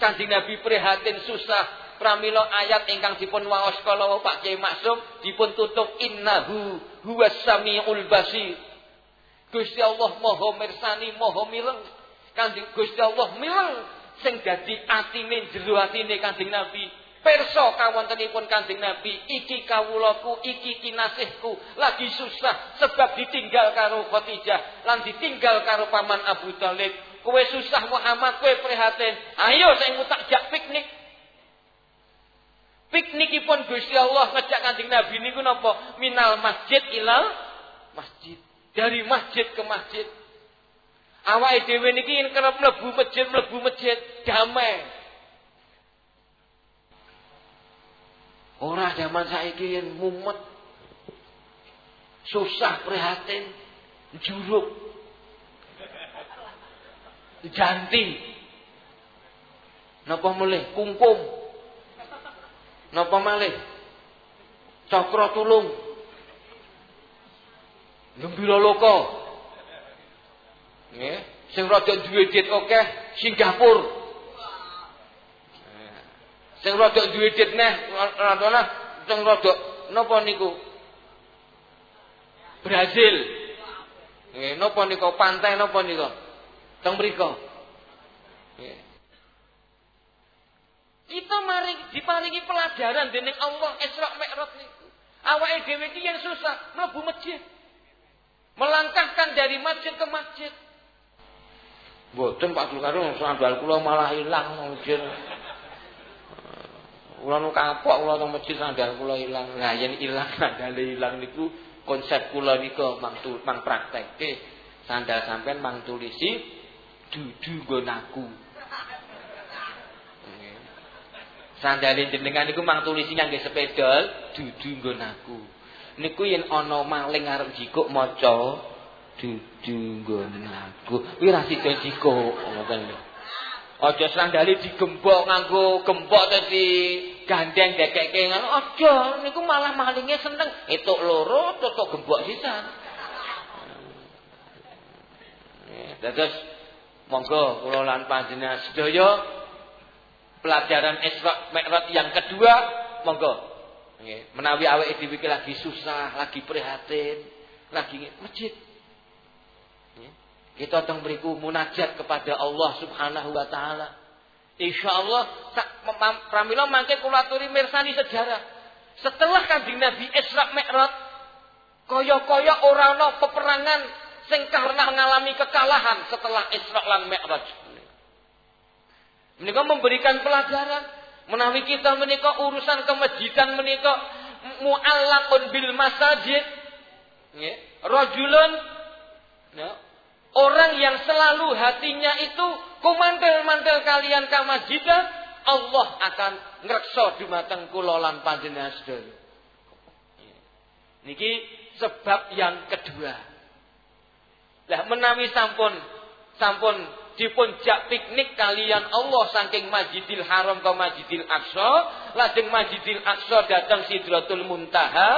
Kanjeng Nabi prihatin susah pramila ayat ingkang dipun waos kala Pak Kiai Maksum dipun tutup innahu huwas samiul basir. Gusti Allah Maha mirsani, Maha mileng. Kanjeng Gusti Allah mileng sing dadi atine jero atine Kanjeng Nabi. Perso kawontenipun Kanjeng Nabi, iki kawulaku, iki kinasihku, lagi susah sebab ditinggal karo Khadijah lan ditinggal karo paman Abu Thalib. Kue susah Muhammad, kue prihatin. Ayo saya ngutak jak piknik. Piknikipun Gusti Allah ngejak Kanjeng Nabi niku napa? Minal masjid ilal masjid. Dari masjid ke masjid. Awake dhewe niki yen kerep mlebu masjid, mlebu masjid damai. Ora zaman saiki yen mumet. Susah prihatin, juruk diganti. Napa mulih kungkum? Napa malih? Cakra tulung. Gembira loka. Nggih, sing rada duwe dit akeh Singapura. Sing rada duwe dit neh rada sing rada napa niku? Brazil. Nggih, napa niku pantai napa niku? Teng mriku. Kita mari diparingi pelajaran dening Allah Isra Mi'raj niku. Awake dhewe iki yang susah mlebu masjid. Melangkahkan dari masjid ke masjid. Mboten Pak Dulkarung sandal kula malah ilang masjid. Kula nu kapok kula nang masjid sandal kula ilang. Lah yen ilang sandale ilang niku konsep kula niku mang mang praktekke. Sandal sampean mang tulisi dudu nggon aku. Sandale jenengan niku mang tulisi ngangge sepeda dudu nggon aku. Niku yen ana maling arep jikuk maca dudu nggon aku. Kuwi ra sida jikuk ngoten lho. Aja sandale digembok nganggo gembok dadi gandeng dekekke ngono. Aja niku malah malinge seneng. Etuk loro tutuk gembok sisan. Dados Monggo kula lan panjenengan sedaya pelajaran Isra Mi'raj yang kedua, monggo. Nggih, menawi awake dhewe lagi susah, lagi prihatin, lagi masjid. Kita teng mriku munajat kepada Allah Subhanahu wa taala. Insyaallah pramila mangke kula aturi mirsani sejarah. Setelah Kanjeng Nabi Isra Mi'raj Kaya-kaya ora ana peperangan sing karena mengalami kekalahan setelah Isra lan Mi'raj. Menika memberikan pelajaran menawi kita menika urusan kemajidan menika muallaqun bil masajid. Nggih. Rajulun ya, orang yang selalu hatinya itu kumantel-mantel kalian kamajidan Allah akan ngrekso dumateng kula lan panjenengan sedaya. Niki sebab yang kedua. Lah menawi sampun sampun dipun jak piknik kalian Allah saking Masjidil Haram ke Masjidil Aqsa, lajeng Masjidil Aqsa datang Sidratul Muntaha,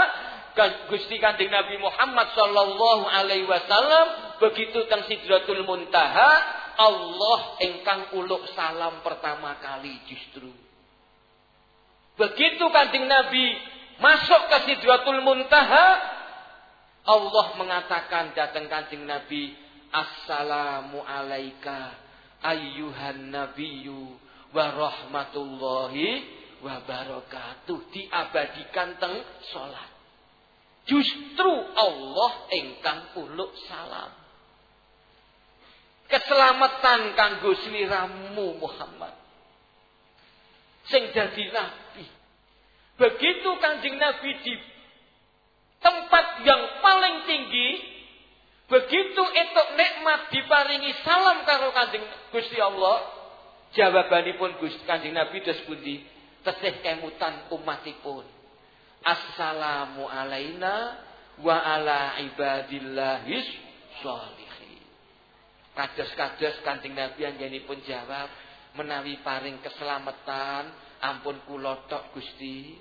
Gusti Kanjeng Nabi Muhammad sallallahu alaihi wasallam begitu teng Sidratul Muntaha Allah engkang uluk salam pertama kali justru. Begitu Kanjeng Nabi masuk ke Sidratul Muntaha Allah mengatakan datang Kanjeng Nabi Assalamu alaika ayyuhan nabiyyu wa rahmatullahi wa barakatuh diabadikan teng salat. Justru Allah engkang uluk salam. Keselamatan kanggo sliramu Muhammad. Sing dadi nabi. Begitu Kanjeng Nabi di tempat yang paling tinggi, begitu itu nikmat diparingi salam karo Kanjeng Gusti Allah, jawabanipun Gusti Kanjeng Nabi dos pundi? Tesih kemutan umatipun. Assalamu alaina wa ala ibadillahis sholihin. Kados-kados Kanjeng Nabi pun jawab menawi paring keselamatan ampun kula tok Gusti.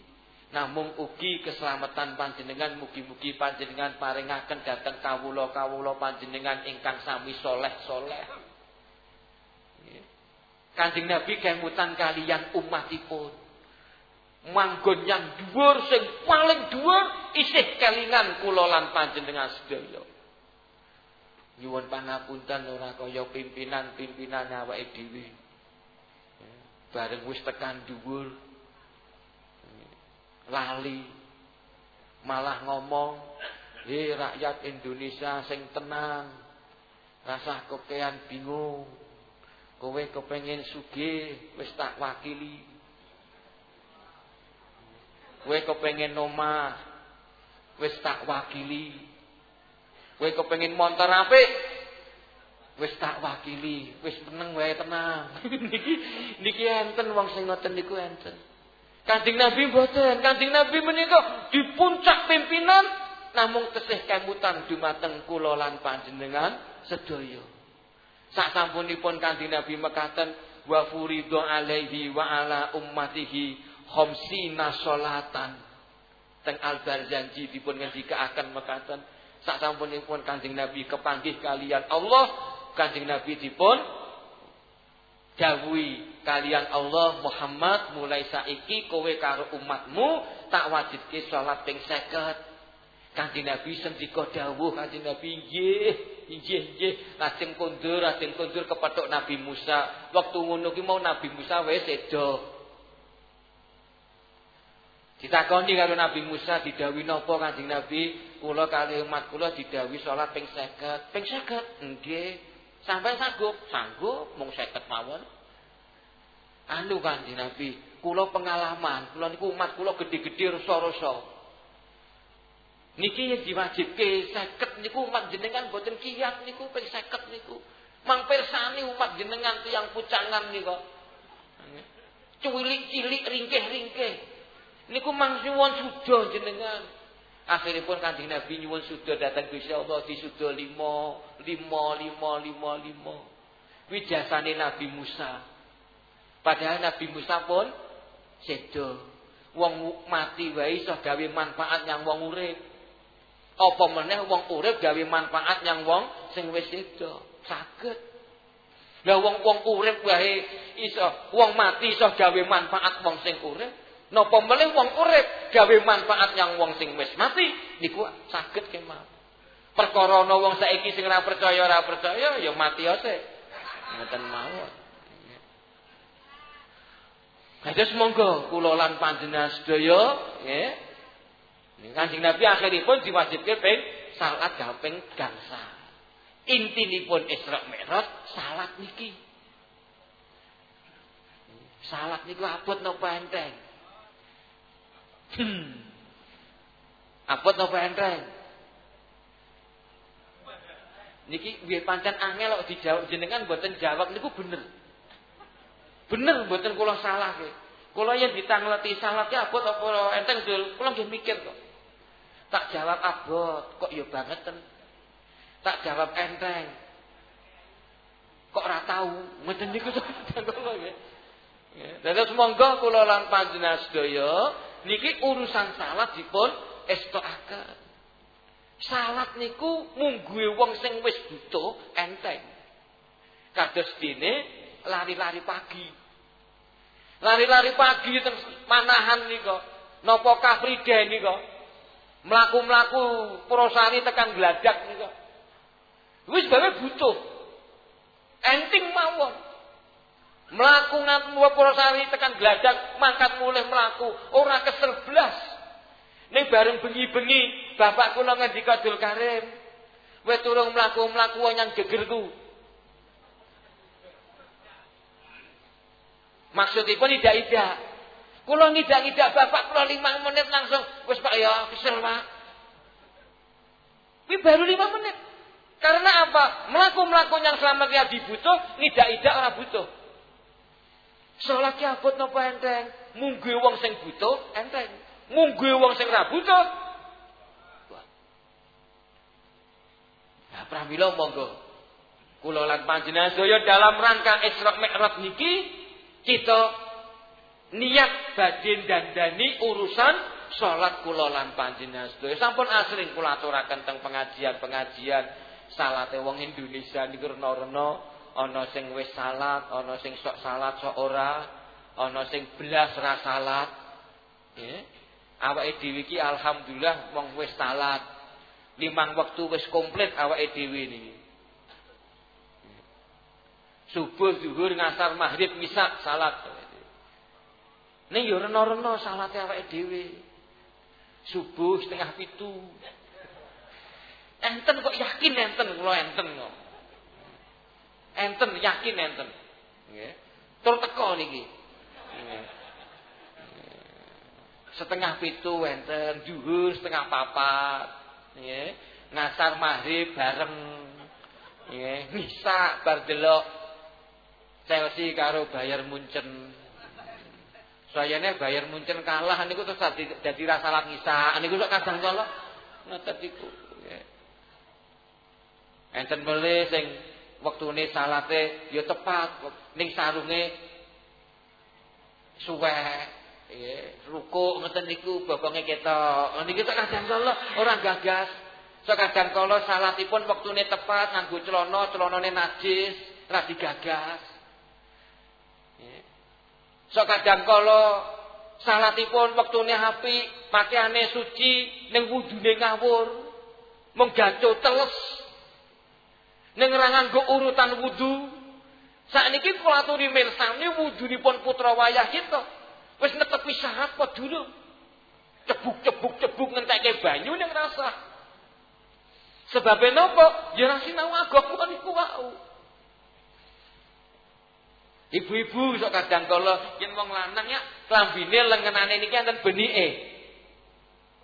Namung ugi keselamatan panjenengan mugi-mugi panjenengan paringaken dhateng kawula-kawula panjenengan ingkang sami soleh-soleh. Kanjeng Nabi kemutan kalian umatipun manggon yang dhuwur sing paling dhuwur isih kelingan kula lan panjenengan sedaya. Nyuwun pangapunten ora kaya pimpinan-pimpinan awake dhewe. Bareng wis tekan dhuwur lali malah ngomong, "Hei rakyat Indonesia sing tenang, rasah kekean bingung. Kowe kepengin sugih, wis tak wakili." Kowe kepengin omah, wis tak wakili. Kowe kepengin montor apik, wis tak wakili. Wis meneng wae tenang. niki niki enten wong sing ngoten niku enten. Kanjeng Nabi mboten, Kanjeng Nabi menika di puncak pimpinan namung tesih kemutan dumateng kula lan panjenengan sedaya. Sak sampunipun Kanjeng Nabi mekaten wa furidu alaihi wa ala ummatihi khamsina salatan teng Al Barzanji dipun ngendikaaken mekaten sak sampunipun Kanjeng Nabi kepanggih kalian Allah Kanjeng Nabi dipun dawuhi kalian Allah Muhammad mulai saiki kowe karo umatmu tak wajibke salat ping 50 Kanjeng Nabi sendika dawuh Kanjeng Nabi nggih nggih nggih lajeng kondur lajeng kondur kepethuk Nabi Musa waktu ngono ki mau Nabi Musa wis sedo Ditakoni karo Nabi Musa didawi napa Kanjeng Nabi? Kula kali umat kula didawi salat ping 50. Ping 50? Nggih. Sampai sanggup? Sanggup mung 50 mawon. Anu Kanjeng Nabi, kula pengalaman, kula niku umat kula gedhe-gedhe rasa-rasa. Niki yang diwajibke 50 niku umat jenengan boten kiyat niku ping 50 niku. Mang persani umat jenengan tiyang pucangan niku. Cuwilik-cilik ringkeh-ringkeh. Niku mang nyuwun suda jenengan. Akhiripun Kanjeng Nabi nyuwun suda datang Gusti Allah disuda lima, lima, lima, lima, lima. Wijasane Nabi Musa. Padahal Nabi Musa pun sedo. Wong mati wae iso gawe manfaat yang wong urip. Apa meneh wong urip gawe manfaat yang wong sing wis sedo. Saged. Lah wong wong urip wae iso, wong mati iso gawe manfaat wong sing urip. Napa melih wong urip gawe manfaat yang wong sing wis mati niku saged kemawon. Perkara ana wong saiki sing ora percaya ora percaya ya mati ose. Ngoten mawon. Kados monggo kula lan panjenengan sedaya nggih. Kanjeng Nabi akhiripun diwajibke ping salat kaping gangsal. Intinipun Isra Mi'raj salat niki. Salat niku abot napa enteng? Hmm. Abot napa enteng? Niki nggih pancen angel kok dijawab jenengan mboten jawab niku bener. Bener mboten kula salah ke. Kula yang ditangleti salat ki abot apa enteng dul, kula nggih mikir kok. Tak jawab abot, kok ya bangeten. Tak jawab enteng. Kok ora tahu, mboten niku kula nggih. Dados monggo kula lan panjenengan sedaya niki urusan salat dipun estokaken. Salat niku mungguhe wong sing wis butuh enteng. Kados dene lari-lari pagi. Lari-lari pagi teng manahan nika. Napa kafride nika. Mlaku-mlaku prosani tekan gladak nika. Wis bae butuh. Enting mawon. Melaku ngatmu prosari tekan gladak mangkat mulai melaku ora kesel blas. Bareng bengi-bengi bapak kula ngendika Dul Karim. Kowe turung mlaku-mlaku nyang gegerku. Maksudipun tidak-tidak. Kula ngidak-ngidak bapak kula lima menit langsung wis Pak ya kesel Pak. Ini baru lima menit. Karena apa? Melaku-melaku yang selama dia dibutuh, ngidak-idak orang butuh. Salat ki abot napa enteng? Munggu wong sing butuh enteng. Munggu wong sing ra butuh. Nah, pramila monggo. Kula lan panjenengan sedaya dalam rangka Isra Mi'raj niki kita niat badhe dandani urusan salat kula lan panjenengan. Sampun asring kula aturaken teng pengajian-pengajian salate wong Indonesia niku rena-rena ana sing wis salat, ana sing sok salat sok ora, ana sing belas ra salat. Ya. Awake dhewe alhamdulillah wong wis salat. Limang waktu wis komplit awake dhewe niki. Subuh, zuhur, ngasar, maghrib, misak, salat. Ning yo rena-rena salate awake. Subuh setengah pitu. Enten kok yakin enten kula enten kok. Enten yakin enten. Nggih. Tur teko niki. Setengah pitu enten, juhur setengah papat. Ngasar maghrib bareng. Nisa bar delok Chelsea karo Bayar Munchen. Sayane Bayar Munchen kalah niku terus dadi dadi rasa salat ngisa. Niku sok kadang kala ngoten niku. Enten melih sing wektune salate ya tepat ning sarunge suwek nggih ruku ngoten niku bokonge ketok niki tak kadang kala ora gagas sok kadang kala salatipun wektune tepat nganggo celana celanane najis ora digagas sok kadang kala salatipun wektune apik pakaiane suci ning wudune ngawur mung gaco teles ning ra nganggo urutan wudu. Sakniki kula aturi mirsani wudunipun putra wayah kita wis netepi syarat kok dulu. Cebuk-cebuk-cebuk ngentekke banyu ning rasa. Sebab napa? Ya ra sinau agama niku. Ibu-ibu sok kadang kala yen wong lanang ya klambine lengenane niki enten benike.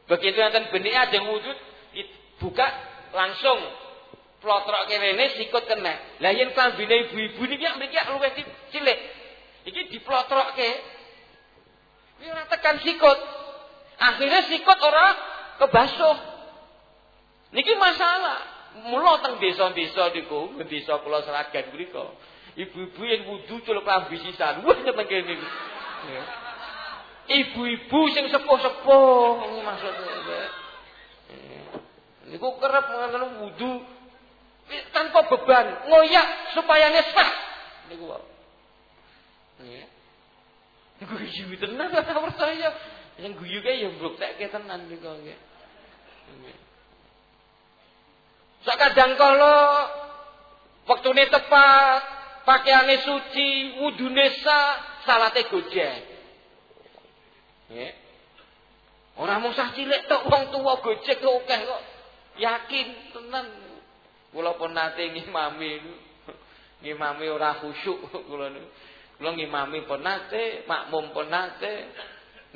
Begitu enten benike ada wujud dibuka langsung plotrok rene sikut kena. Lah yen klambine ibu-ibu niki mriki luwih cilik. Iki diplotrokke. Kuwi ora tekan sikut. Akhirnya sikut ora kebasuh. Niki masalah. Mula teng desa-desa niku, desa kula Seragan mriku. Ibu-ibu yang wudu culuk klambi sisan. Wah nyeteng kene iki. Ibu-ibu sing sepuh-sepuh maksudnya. Niku kerep ngono wudu tanpa beban, ngoyak supaya sah. Niku wae. Nggih. Guyu tenan ora percaya. Yang guyu kae ya mboktekke tenan niku nggih. Kadang kala wektune tepat, pakaiane suci, wudune sah, salate gojek. Nggih. Ora mung sah cilik tok wong gojek akeh kok. Yakin tenan. Kula pun nate ngimami. Ngimami ora khusyuk kula niku. Kula ngimami pun nate, makmum pun nate.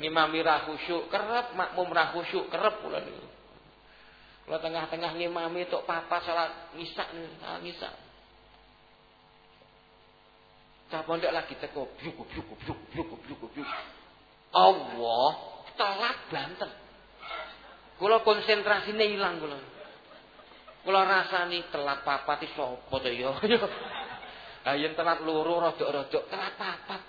Ngimami ra khusyuk kerep, makmum ra khusyuk kerep kula niku. Kula tengah-tengah ngimami tok papa salat ngisak ah, ngisak. Cah pondok lagi teko bjuk bjuk bjuk bjuk bjuk bjuk. Allah telat banten. Kula konsentrasine ilang kula. Kula rasani telat papat iki sapa to ya? Lah yen telat loro rodok-rodok telat papat.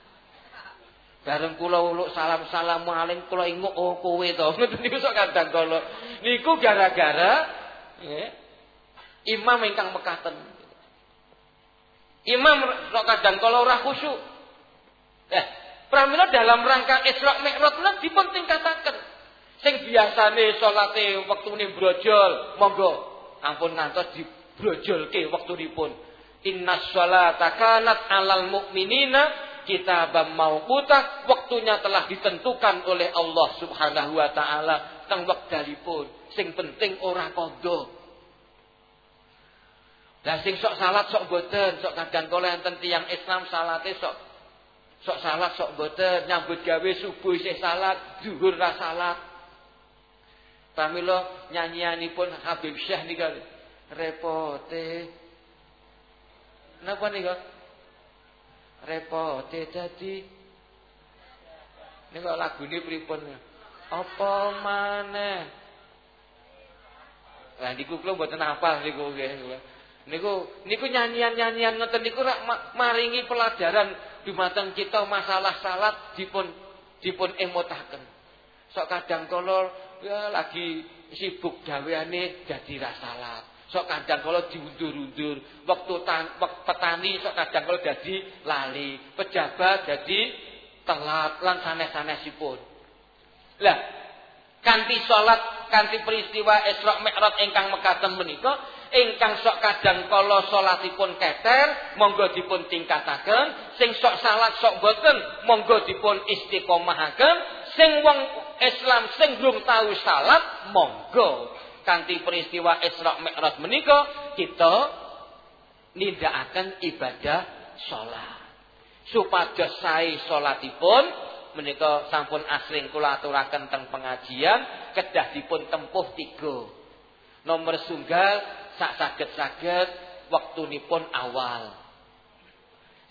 Bareng kula uluk salam-salam maling kula inguk oh kowe to. Ngoten niku sok kadang kala. Niku gara-gara nggih. Imam ingkang mekaten. Imam kadang kalau ora khusyuk. Eh, pramila dalam rangka Isra Mi'raj lan dipun tingkataken. Sing biasane salate wektune brojol, monggo ampun ngantos dibrojolke wektunipun. Inna sholata kanat alal mu'minina kitabam mauqutah waktunya telah ditentukan oleh Allah Subhanahu wa taala teng wekdalipun sing penting ora kodok lah sing sok salat sok boten, sok kadang kala enten tiyang Islam salate sok sok salat sok boten, nyambut gawe subuh isih salat, zuhur ra salat. Pamila nyanyianipun Habib Syekh nika repote. Napa nika? Repote dadi nika lagune pripun? Apa maneh? Lah niku kula mboten hafal niku nggih. Niku niku nyanyian-nyanyian ngoten niku rak maringi pelajaran dumateng kita masalah salat dipun dipun emotaken. Sok kadang kala ya lagi sibuk gaweane jadi ra salat. Sok kadang kala diundur-undur, waktu tan, petani sok kadang kala dadi lali, pejabat jadi telat lan sanes-sanesipun. Lah, kanthi salat, kanthi peristiwa Isra Mi'raj ingkang mekaten menika ingkang sok kadang kala salatipun keter monggo dipun tingkataken. Sing sok salat sok boten monggo dipun istiqomahaken. Sing wong Islam sing belum tahu salat monggo. Kanthi peristiwa Isra Mi'raj menika kita nindakaken ibadah salat. Supados sae salatipun menika sampun asring kula aturaken teng pengajian kedah dipun tempuh tiga. Nomor sunggal sak saged-saged wektunipun awal.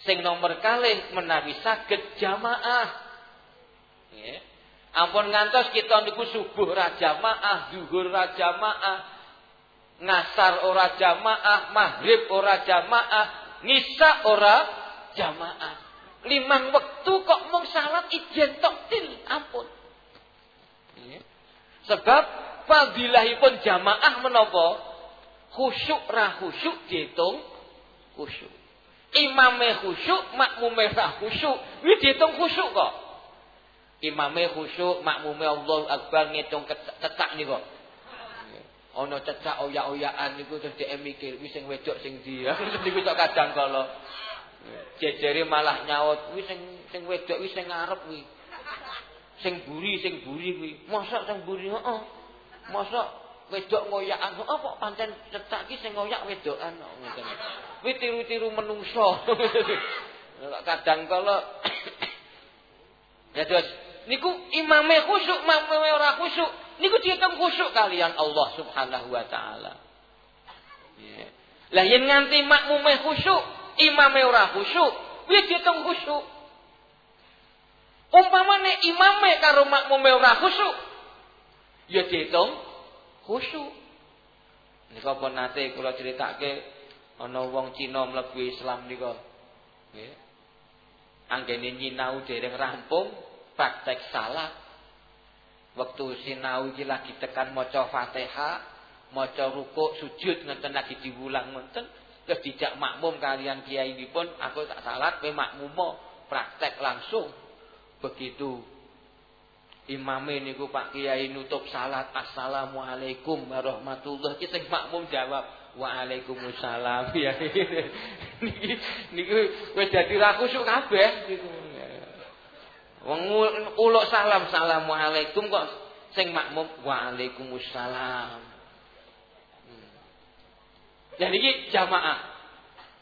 Sing nomor kalih menawi saged jamaah. Nggih. Ampun ngantos kita niku subuh ra jamaah, zuhur ra jamaah, ngasar ora jamaah, maghrib ora jamaah, ngisa ora jamaah. Limang wektu kok mung salat ijen tok til, ampun. Sebab fadilahipun jamaah menapa? Khusyuk ra khusyuk dihitung khusyuk. Imame khusyuk, makmume ra khusyuk, kuwi dihitung khusyuk kok. Imame khusyuk, makmume Allah Akbar ngitung cecak niku. Ana cecak oyak-oyakan niku terus dhek mikir, wis sing wedok sing ndi ya. Niku tok kadang kala jejere malah nyaut, wis sing sing wedok wis sing ngarep kuwi. Sing buri, sing buri kuwi. Mosok sing buri, heeh. Mosok wedok ngoyakan oh, pancen cecak ki sing ngoyak wedokan ngoten. Kuwi tiru-tiru menungso. Kadang kala ya terus niku imame khusyuk, makmume ora khusyuk, niku dihitung khusyuk kalian Allah Subhanahu wa taala. Ya. Lah yen nganti makmume khusyuk, imame ora khusyuk, kuwi dihitung khusyuk. Umpamane imame karo makmume ora khusyuk, ya dihitung khusyuk. Nika pun nate kula critakake ana wong Cina mlebu Islam nika. Nggih. Anggene nyinau dereng rampung praktek salah. Waktu sinau iki lagi tekan maca Fatihah, maca rukuk, sujud ngenten lagi diulang ngenten, terus dijak makmum kalian kiai pun aku tak salat kowe makmum praktek langsung. Begitu Imame niku Pak Kiai nutup salat Assalamualaikum warahmatullahi Ki sing makmum jawab Waalaikumsalam ya. niki niku wis dadi ra kusuk kabeh niku. Uluk salam Assalamualaikum kok Sing makmum waalaikumsalam. Hmm. Jadi iki jamaah.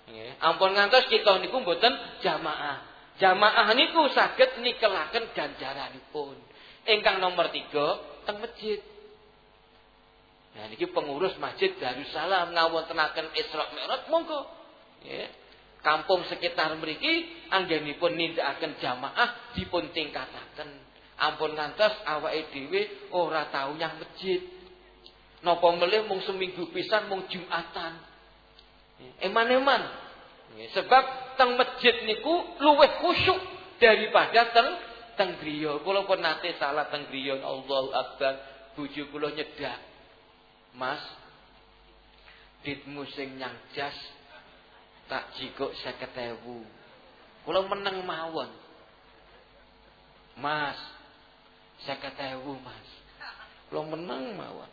Nggih. Ampun ngantos kita niku mboten jamaah. Jamaah niku saged nikelaken ganjaranipun. Ingkang nomor tiga teng masjid. Nah niki pengurus Masjid Darussalam ngawontenaken Isra Mi'raj monggo. Ya. Kampung sekitar mriki anggenipun nindakaken jamaah dipun tingkataken. Ampun ngantos awake dhewe ora tau nyang masjid. Napa melih mung seminggu pisan mung Jumatan. Eman-eman. Sebab teng masjid niku luwih khusyuk daripada teng teng griya. Kula pun nate salah teng griya Allahu Akbar. Bojo kula nyedak. Mas, ditmu sing nyang jas tak jikuk seket ewu. Kula meneng mawon. Mas, seket ewu mas. Kula meneng mawon.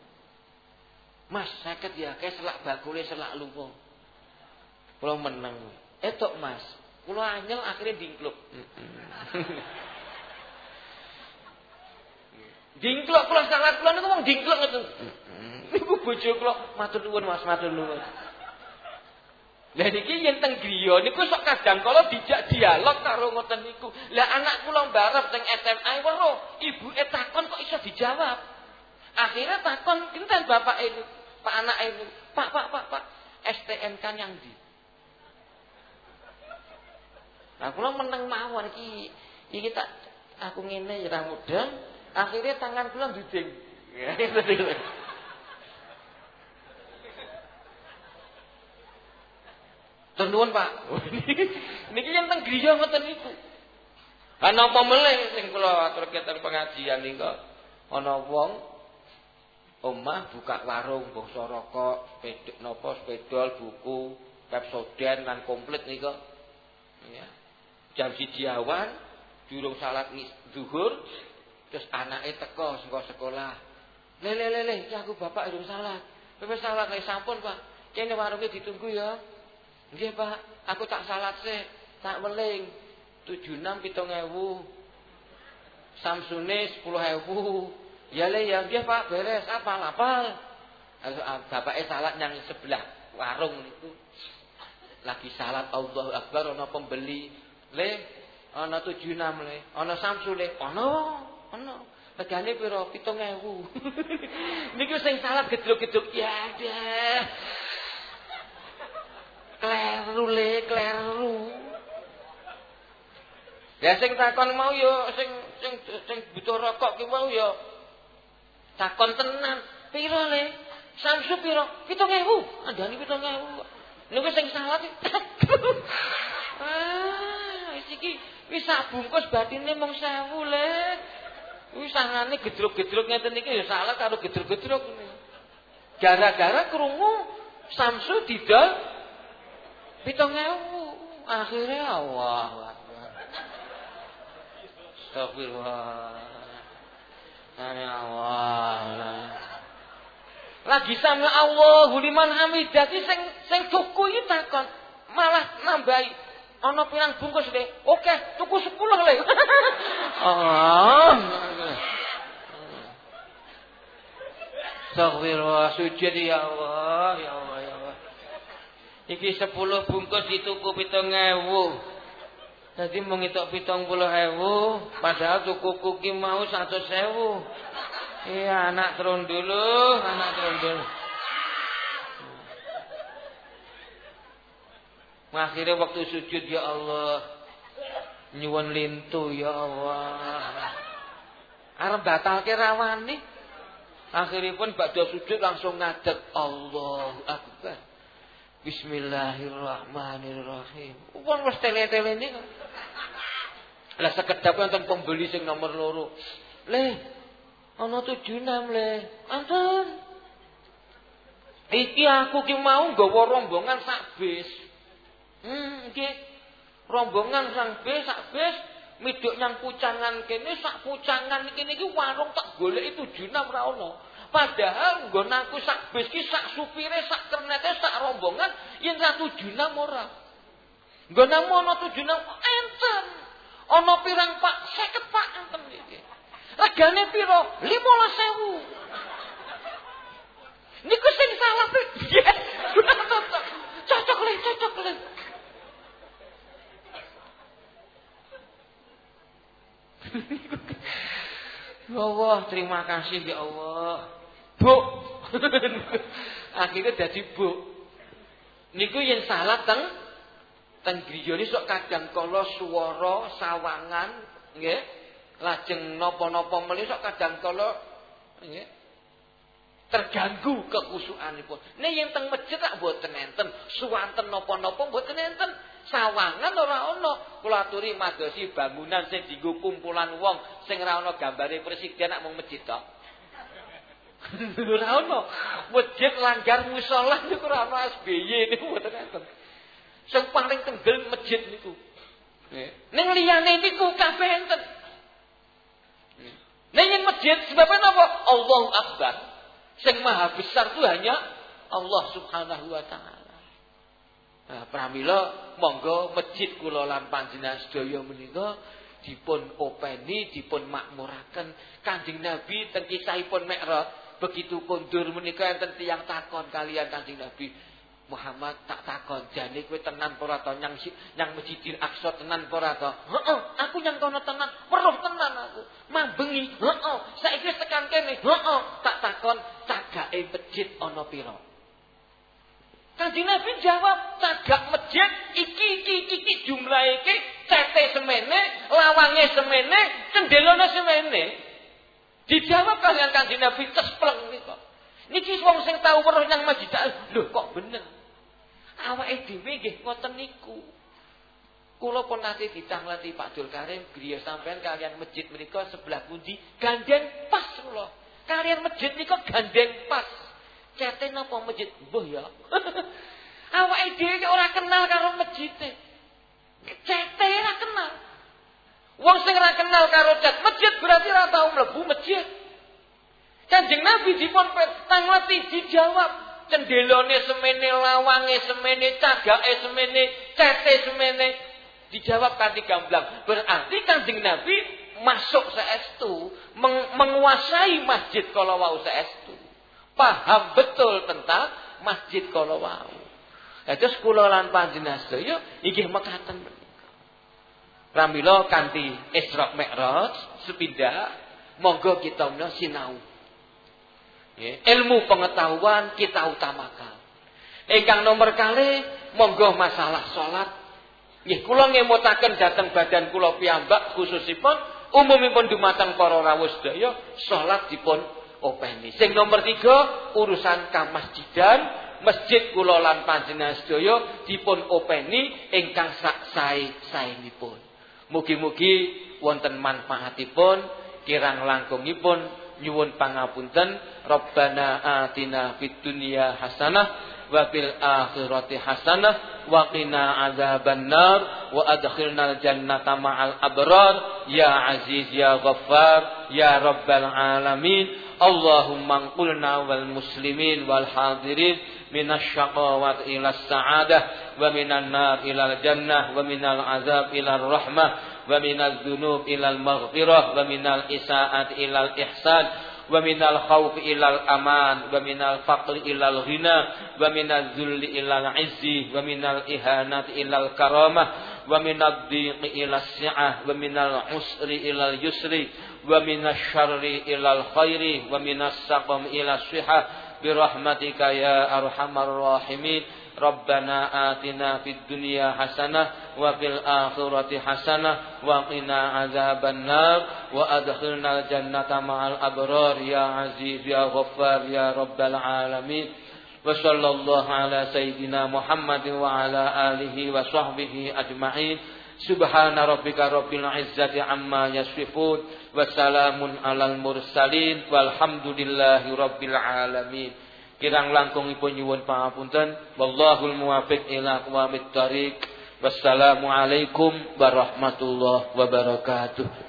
Mas, seket ya, kayak selak bakule selak lupa. Kula meneng. Etok mas, kula anyel akhirnya dingkluk. dingkluk kula salat kula niku wong dingkluk ngoten. Niku bojo kula matur nuwun Mas, matur nuwun. Lah niki yen teng griya niku sok kadang kala dijak dialog karo ngoten niku. Lah anak kula mbarep teng SMA weruh, ibuke takon kok iso dijawab. Akhirnya takon kinten bapak itu, Pak anak itu, Pak, Pak, Pak, Pak, STNK yang di. Nah, kula meneng mawon iki iki tak aku ngene ya mudah, akhirnya tangan kula nduding. Ya, Nuwun Pak. Niki yang teng griya ngoten niku. Ana apa meneh sing kula aturke teng pengajian niku. Ana wong omah buka warung bangsa rokok, sepeda napa spedol, buku, Pepsodent lan komplit niku. Ya. Jam siji awan durung salat zuhur terus anake teko saka sekolah. Le le le aku bapak durung salat. Wis salat sampun, Pak. Kene warunge ditunggu ya. Nggih Pak, aku tak salat sih, tak weling. 76 7000. Samsune 10000. Ya le ya nggih Pak, beres apal apal. Bapake salat yang sebelah warung itu. Lagi salat Allahu Akbar ana pembeli. Le ana 76 le, ana Samsu le, ana ana. Regane pira? 7000. Niku sing salat gedluk-gedluk ya deh. Kleru le, kleru. Ya sing takon mau yo sing sing sing butuh rokok ki mau yo takon tenan. Piro le? Samsu piro? 7000. Andani 7000. Niku sing salah Ah, iki wis sak bungkus batine mung 1000 le. Wis sangane gedruk-gedruk ngeten iki ya salah karo gedruk-gedruk. Gara-gara krungu Samsu didol Pitung ewu. Akhirnya Allah. Astagfirullah. Ya Allah. Lagi sama Allah liman jadi sing sing tuku iki takon malah nambahi ana pirang bungkus le. Oke, tuku 10 le. Allah. Astagfirullah sujud ya Allah, ya Allah. Iki sepuluh bungkus dituku pitung ewu. Jadi mau ngitok pitung puluh ewu. Padahal tuku kuki mau satu sewu. Iya anak turun dulu. Anak turun dulu. Akhirnya waktu sujud ya Allah. Nyuwun lintu ya Allah. Arep batal ke rawani. Akhirnya pun bakda sujud langsung ngadeg Allah Akbar. Bismillahirrahmanirrahim. Wong wis tele-tele ini. Lah sekedap wonten pembeli sing nomor loro. Le, ana 76 le. Anten. Iki aku ki mau nggawa rombongan sak bis. Hmm, nggih. Rombongan sang bis, sak miduk nyang pucangan kene sak pucangan iki niki warung tak goleki 76 ora ono. Padahal nggon aku sak bis ki sak supire sak kernete sak rombongan yen ra tujuna ora. Nggon aku ana tujuna enten. Ana pirang Pak? 50 Pak enten iki. Regane piro? 15.000. Niku sing salah piye? Cocok le, cocok le. Ya Allah, terima kasih ya Allah. Bu. Akhirnya jadi bu. Niku yang salah teng teng griya ni sok kadang kala swara sawangan nggih lajeng napa-napa meli sok kadang kala nggih terganggu kekusukanipun. Nek yang teng masjid tak mboten enten, suwanten napa-napa mboten enten. Sawangan ora ana. Kula aturi madosi bangunan sing dienggo kumpulan wong sing ora ana gambare presiden nak mung masjid tok. ora ana. Masjid langgar musala niku ora ana SBY niku mboten enten. Sing paling tenggel masjid niku. Ning liyane niku kabeh enten. Ning masjid sebabnya apa? Allahu Akbar. Sing maha besar itu hanya Allah Subhanahu wa taala. Nah, pramila monggo masjid kula lan panjenengan sedaya menika dipun openi, dipun makmuraken. Kanjeng Nabi teng kisahipun Mi'raj begitu kondur menika enten tiyang takon kalian Kanjeng Nabi. Muhammad tak takon jane kowe tenan ora to nyang nyang Masjidil Aqsa tenan ora to? Heeh, aku nyang kono tenan, weruh tenan aku. Mambengi, heeh, saiki tekan kene, heeh, tak takon cagake masjid ana pira? Kanjeng Nabi jawab, cagak masjid iki iki iki jumlah iki cete semene, lawange semene, cendelone semene. Dijawab kalian Kanjeng Nabi cespleng niku. Niki wong sing tau weruh nyang masjid. Lho kok bener? awake dhewe nggih ngoten niku. Kula pun nate ditanglati Pak Dul Karim griya sampean kalian masjid menika sebelah pundi gandeng pas kula. Kalian masjid nika gandeng pas. Cete napa masjid? Mbuh ya. awake dhewe ora kenal karo masjid. Cete ora kenal. Wong sing ora kenal karo cat masjid berarti ora tau mlebu masjid. Kanjeng Nabi dipun tanglati dijawab, cendelone semene, lawange semene, cagake semene, cete semene. Dijawab kanthi gamblang. Berarti Kanjeng Nabi masuk seestu, meng menguasai masjid kalau wau seestu. Paham betul tentang masjid kalau wau. Ya terus kula lan panjenengan sedaya inggih mekaten Pramila Isra Mi'raj sepindah monggo kita menawa sinau. Ya, ilmu pengetahuan kita utamakan. Ingkang nomor kali monggo masalah salat. Nggih kula ngemutaken dhateng badan kula piyambak khususipun umumipun dumateng para rawuh sedaya salat dipun openi. Sing nomor tiga urusan kamasjidan masjid kula lan panjenengan sedaya dipun openi ingkang sak sae-saenipun. Mugi-mugi wonten manfaatipun kirang langkungipun nyuwun pangapunten Rabbana atina fid dunya hasanah wa fil akhirati hasanah wa qina adzabannar wa adkhilnal jannata ma'al abrar ya aziz ya ghaffar ya rabbal alamin Allahumma qulna wal muslimin wal hadirin minasy syaqawat ila sa'adah wa minan nar ila jannah wa minal azab ila rahmah wa minal khawf ilal aman wa minal faqr ilal ghina wa minal zulli ilal izzi wa minal ihanat ilal karamah wa minad dhiqi ilal si'ah wa minal usri ilal yusri wa minas syarri ilal khairi wa minas saqam ilal siha Birahmatika ya arhamar rahimin. ربنا آتنا في الدنيا حسنة وفي الآخرة حسنة وقنا عذاب النار وأدخلنا الجنة مع الأبرار يا عزيز يا غفار يا رب العالمين وصلى الله على سيدنا محمد وعلى آله وصحبه أجمعين سبحان ربك رب العزة عما يصفون وسلام على المرسلين والحمد لله رب العالمين Kirang langkungipun nyuwun pangapunten. Wallahul muwaffiq ila aqwamit thariq. Wassalamualaikum warahmatullahi wabarakatuh.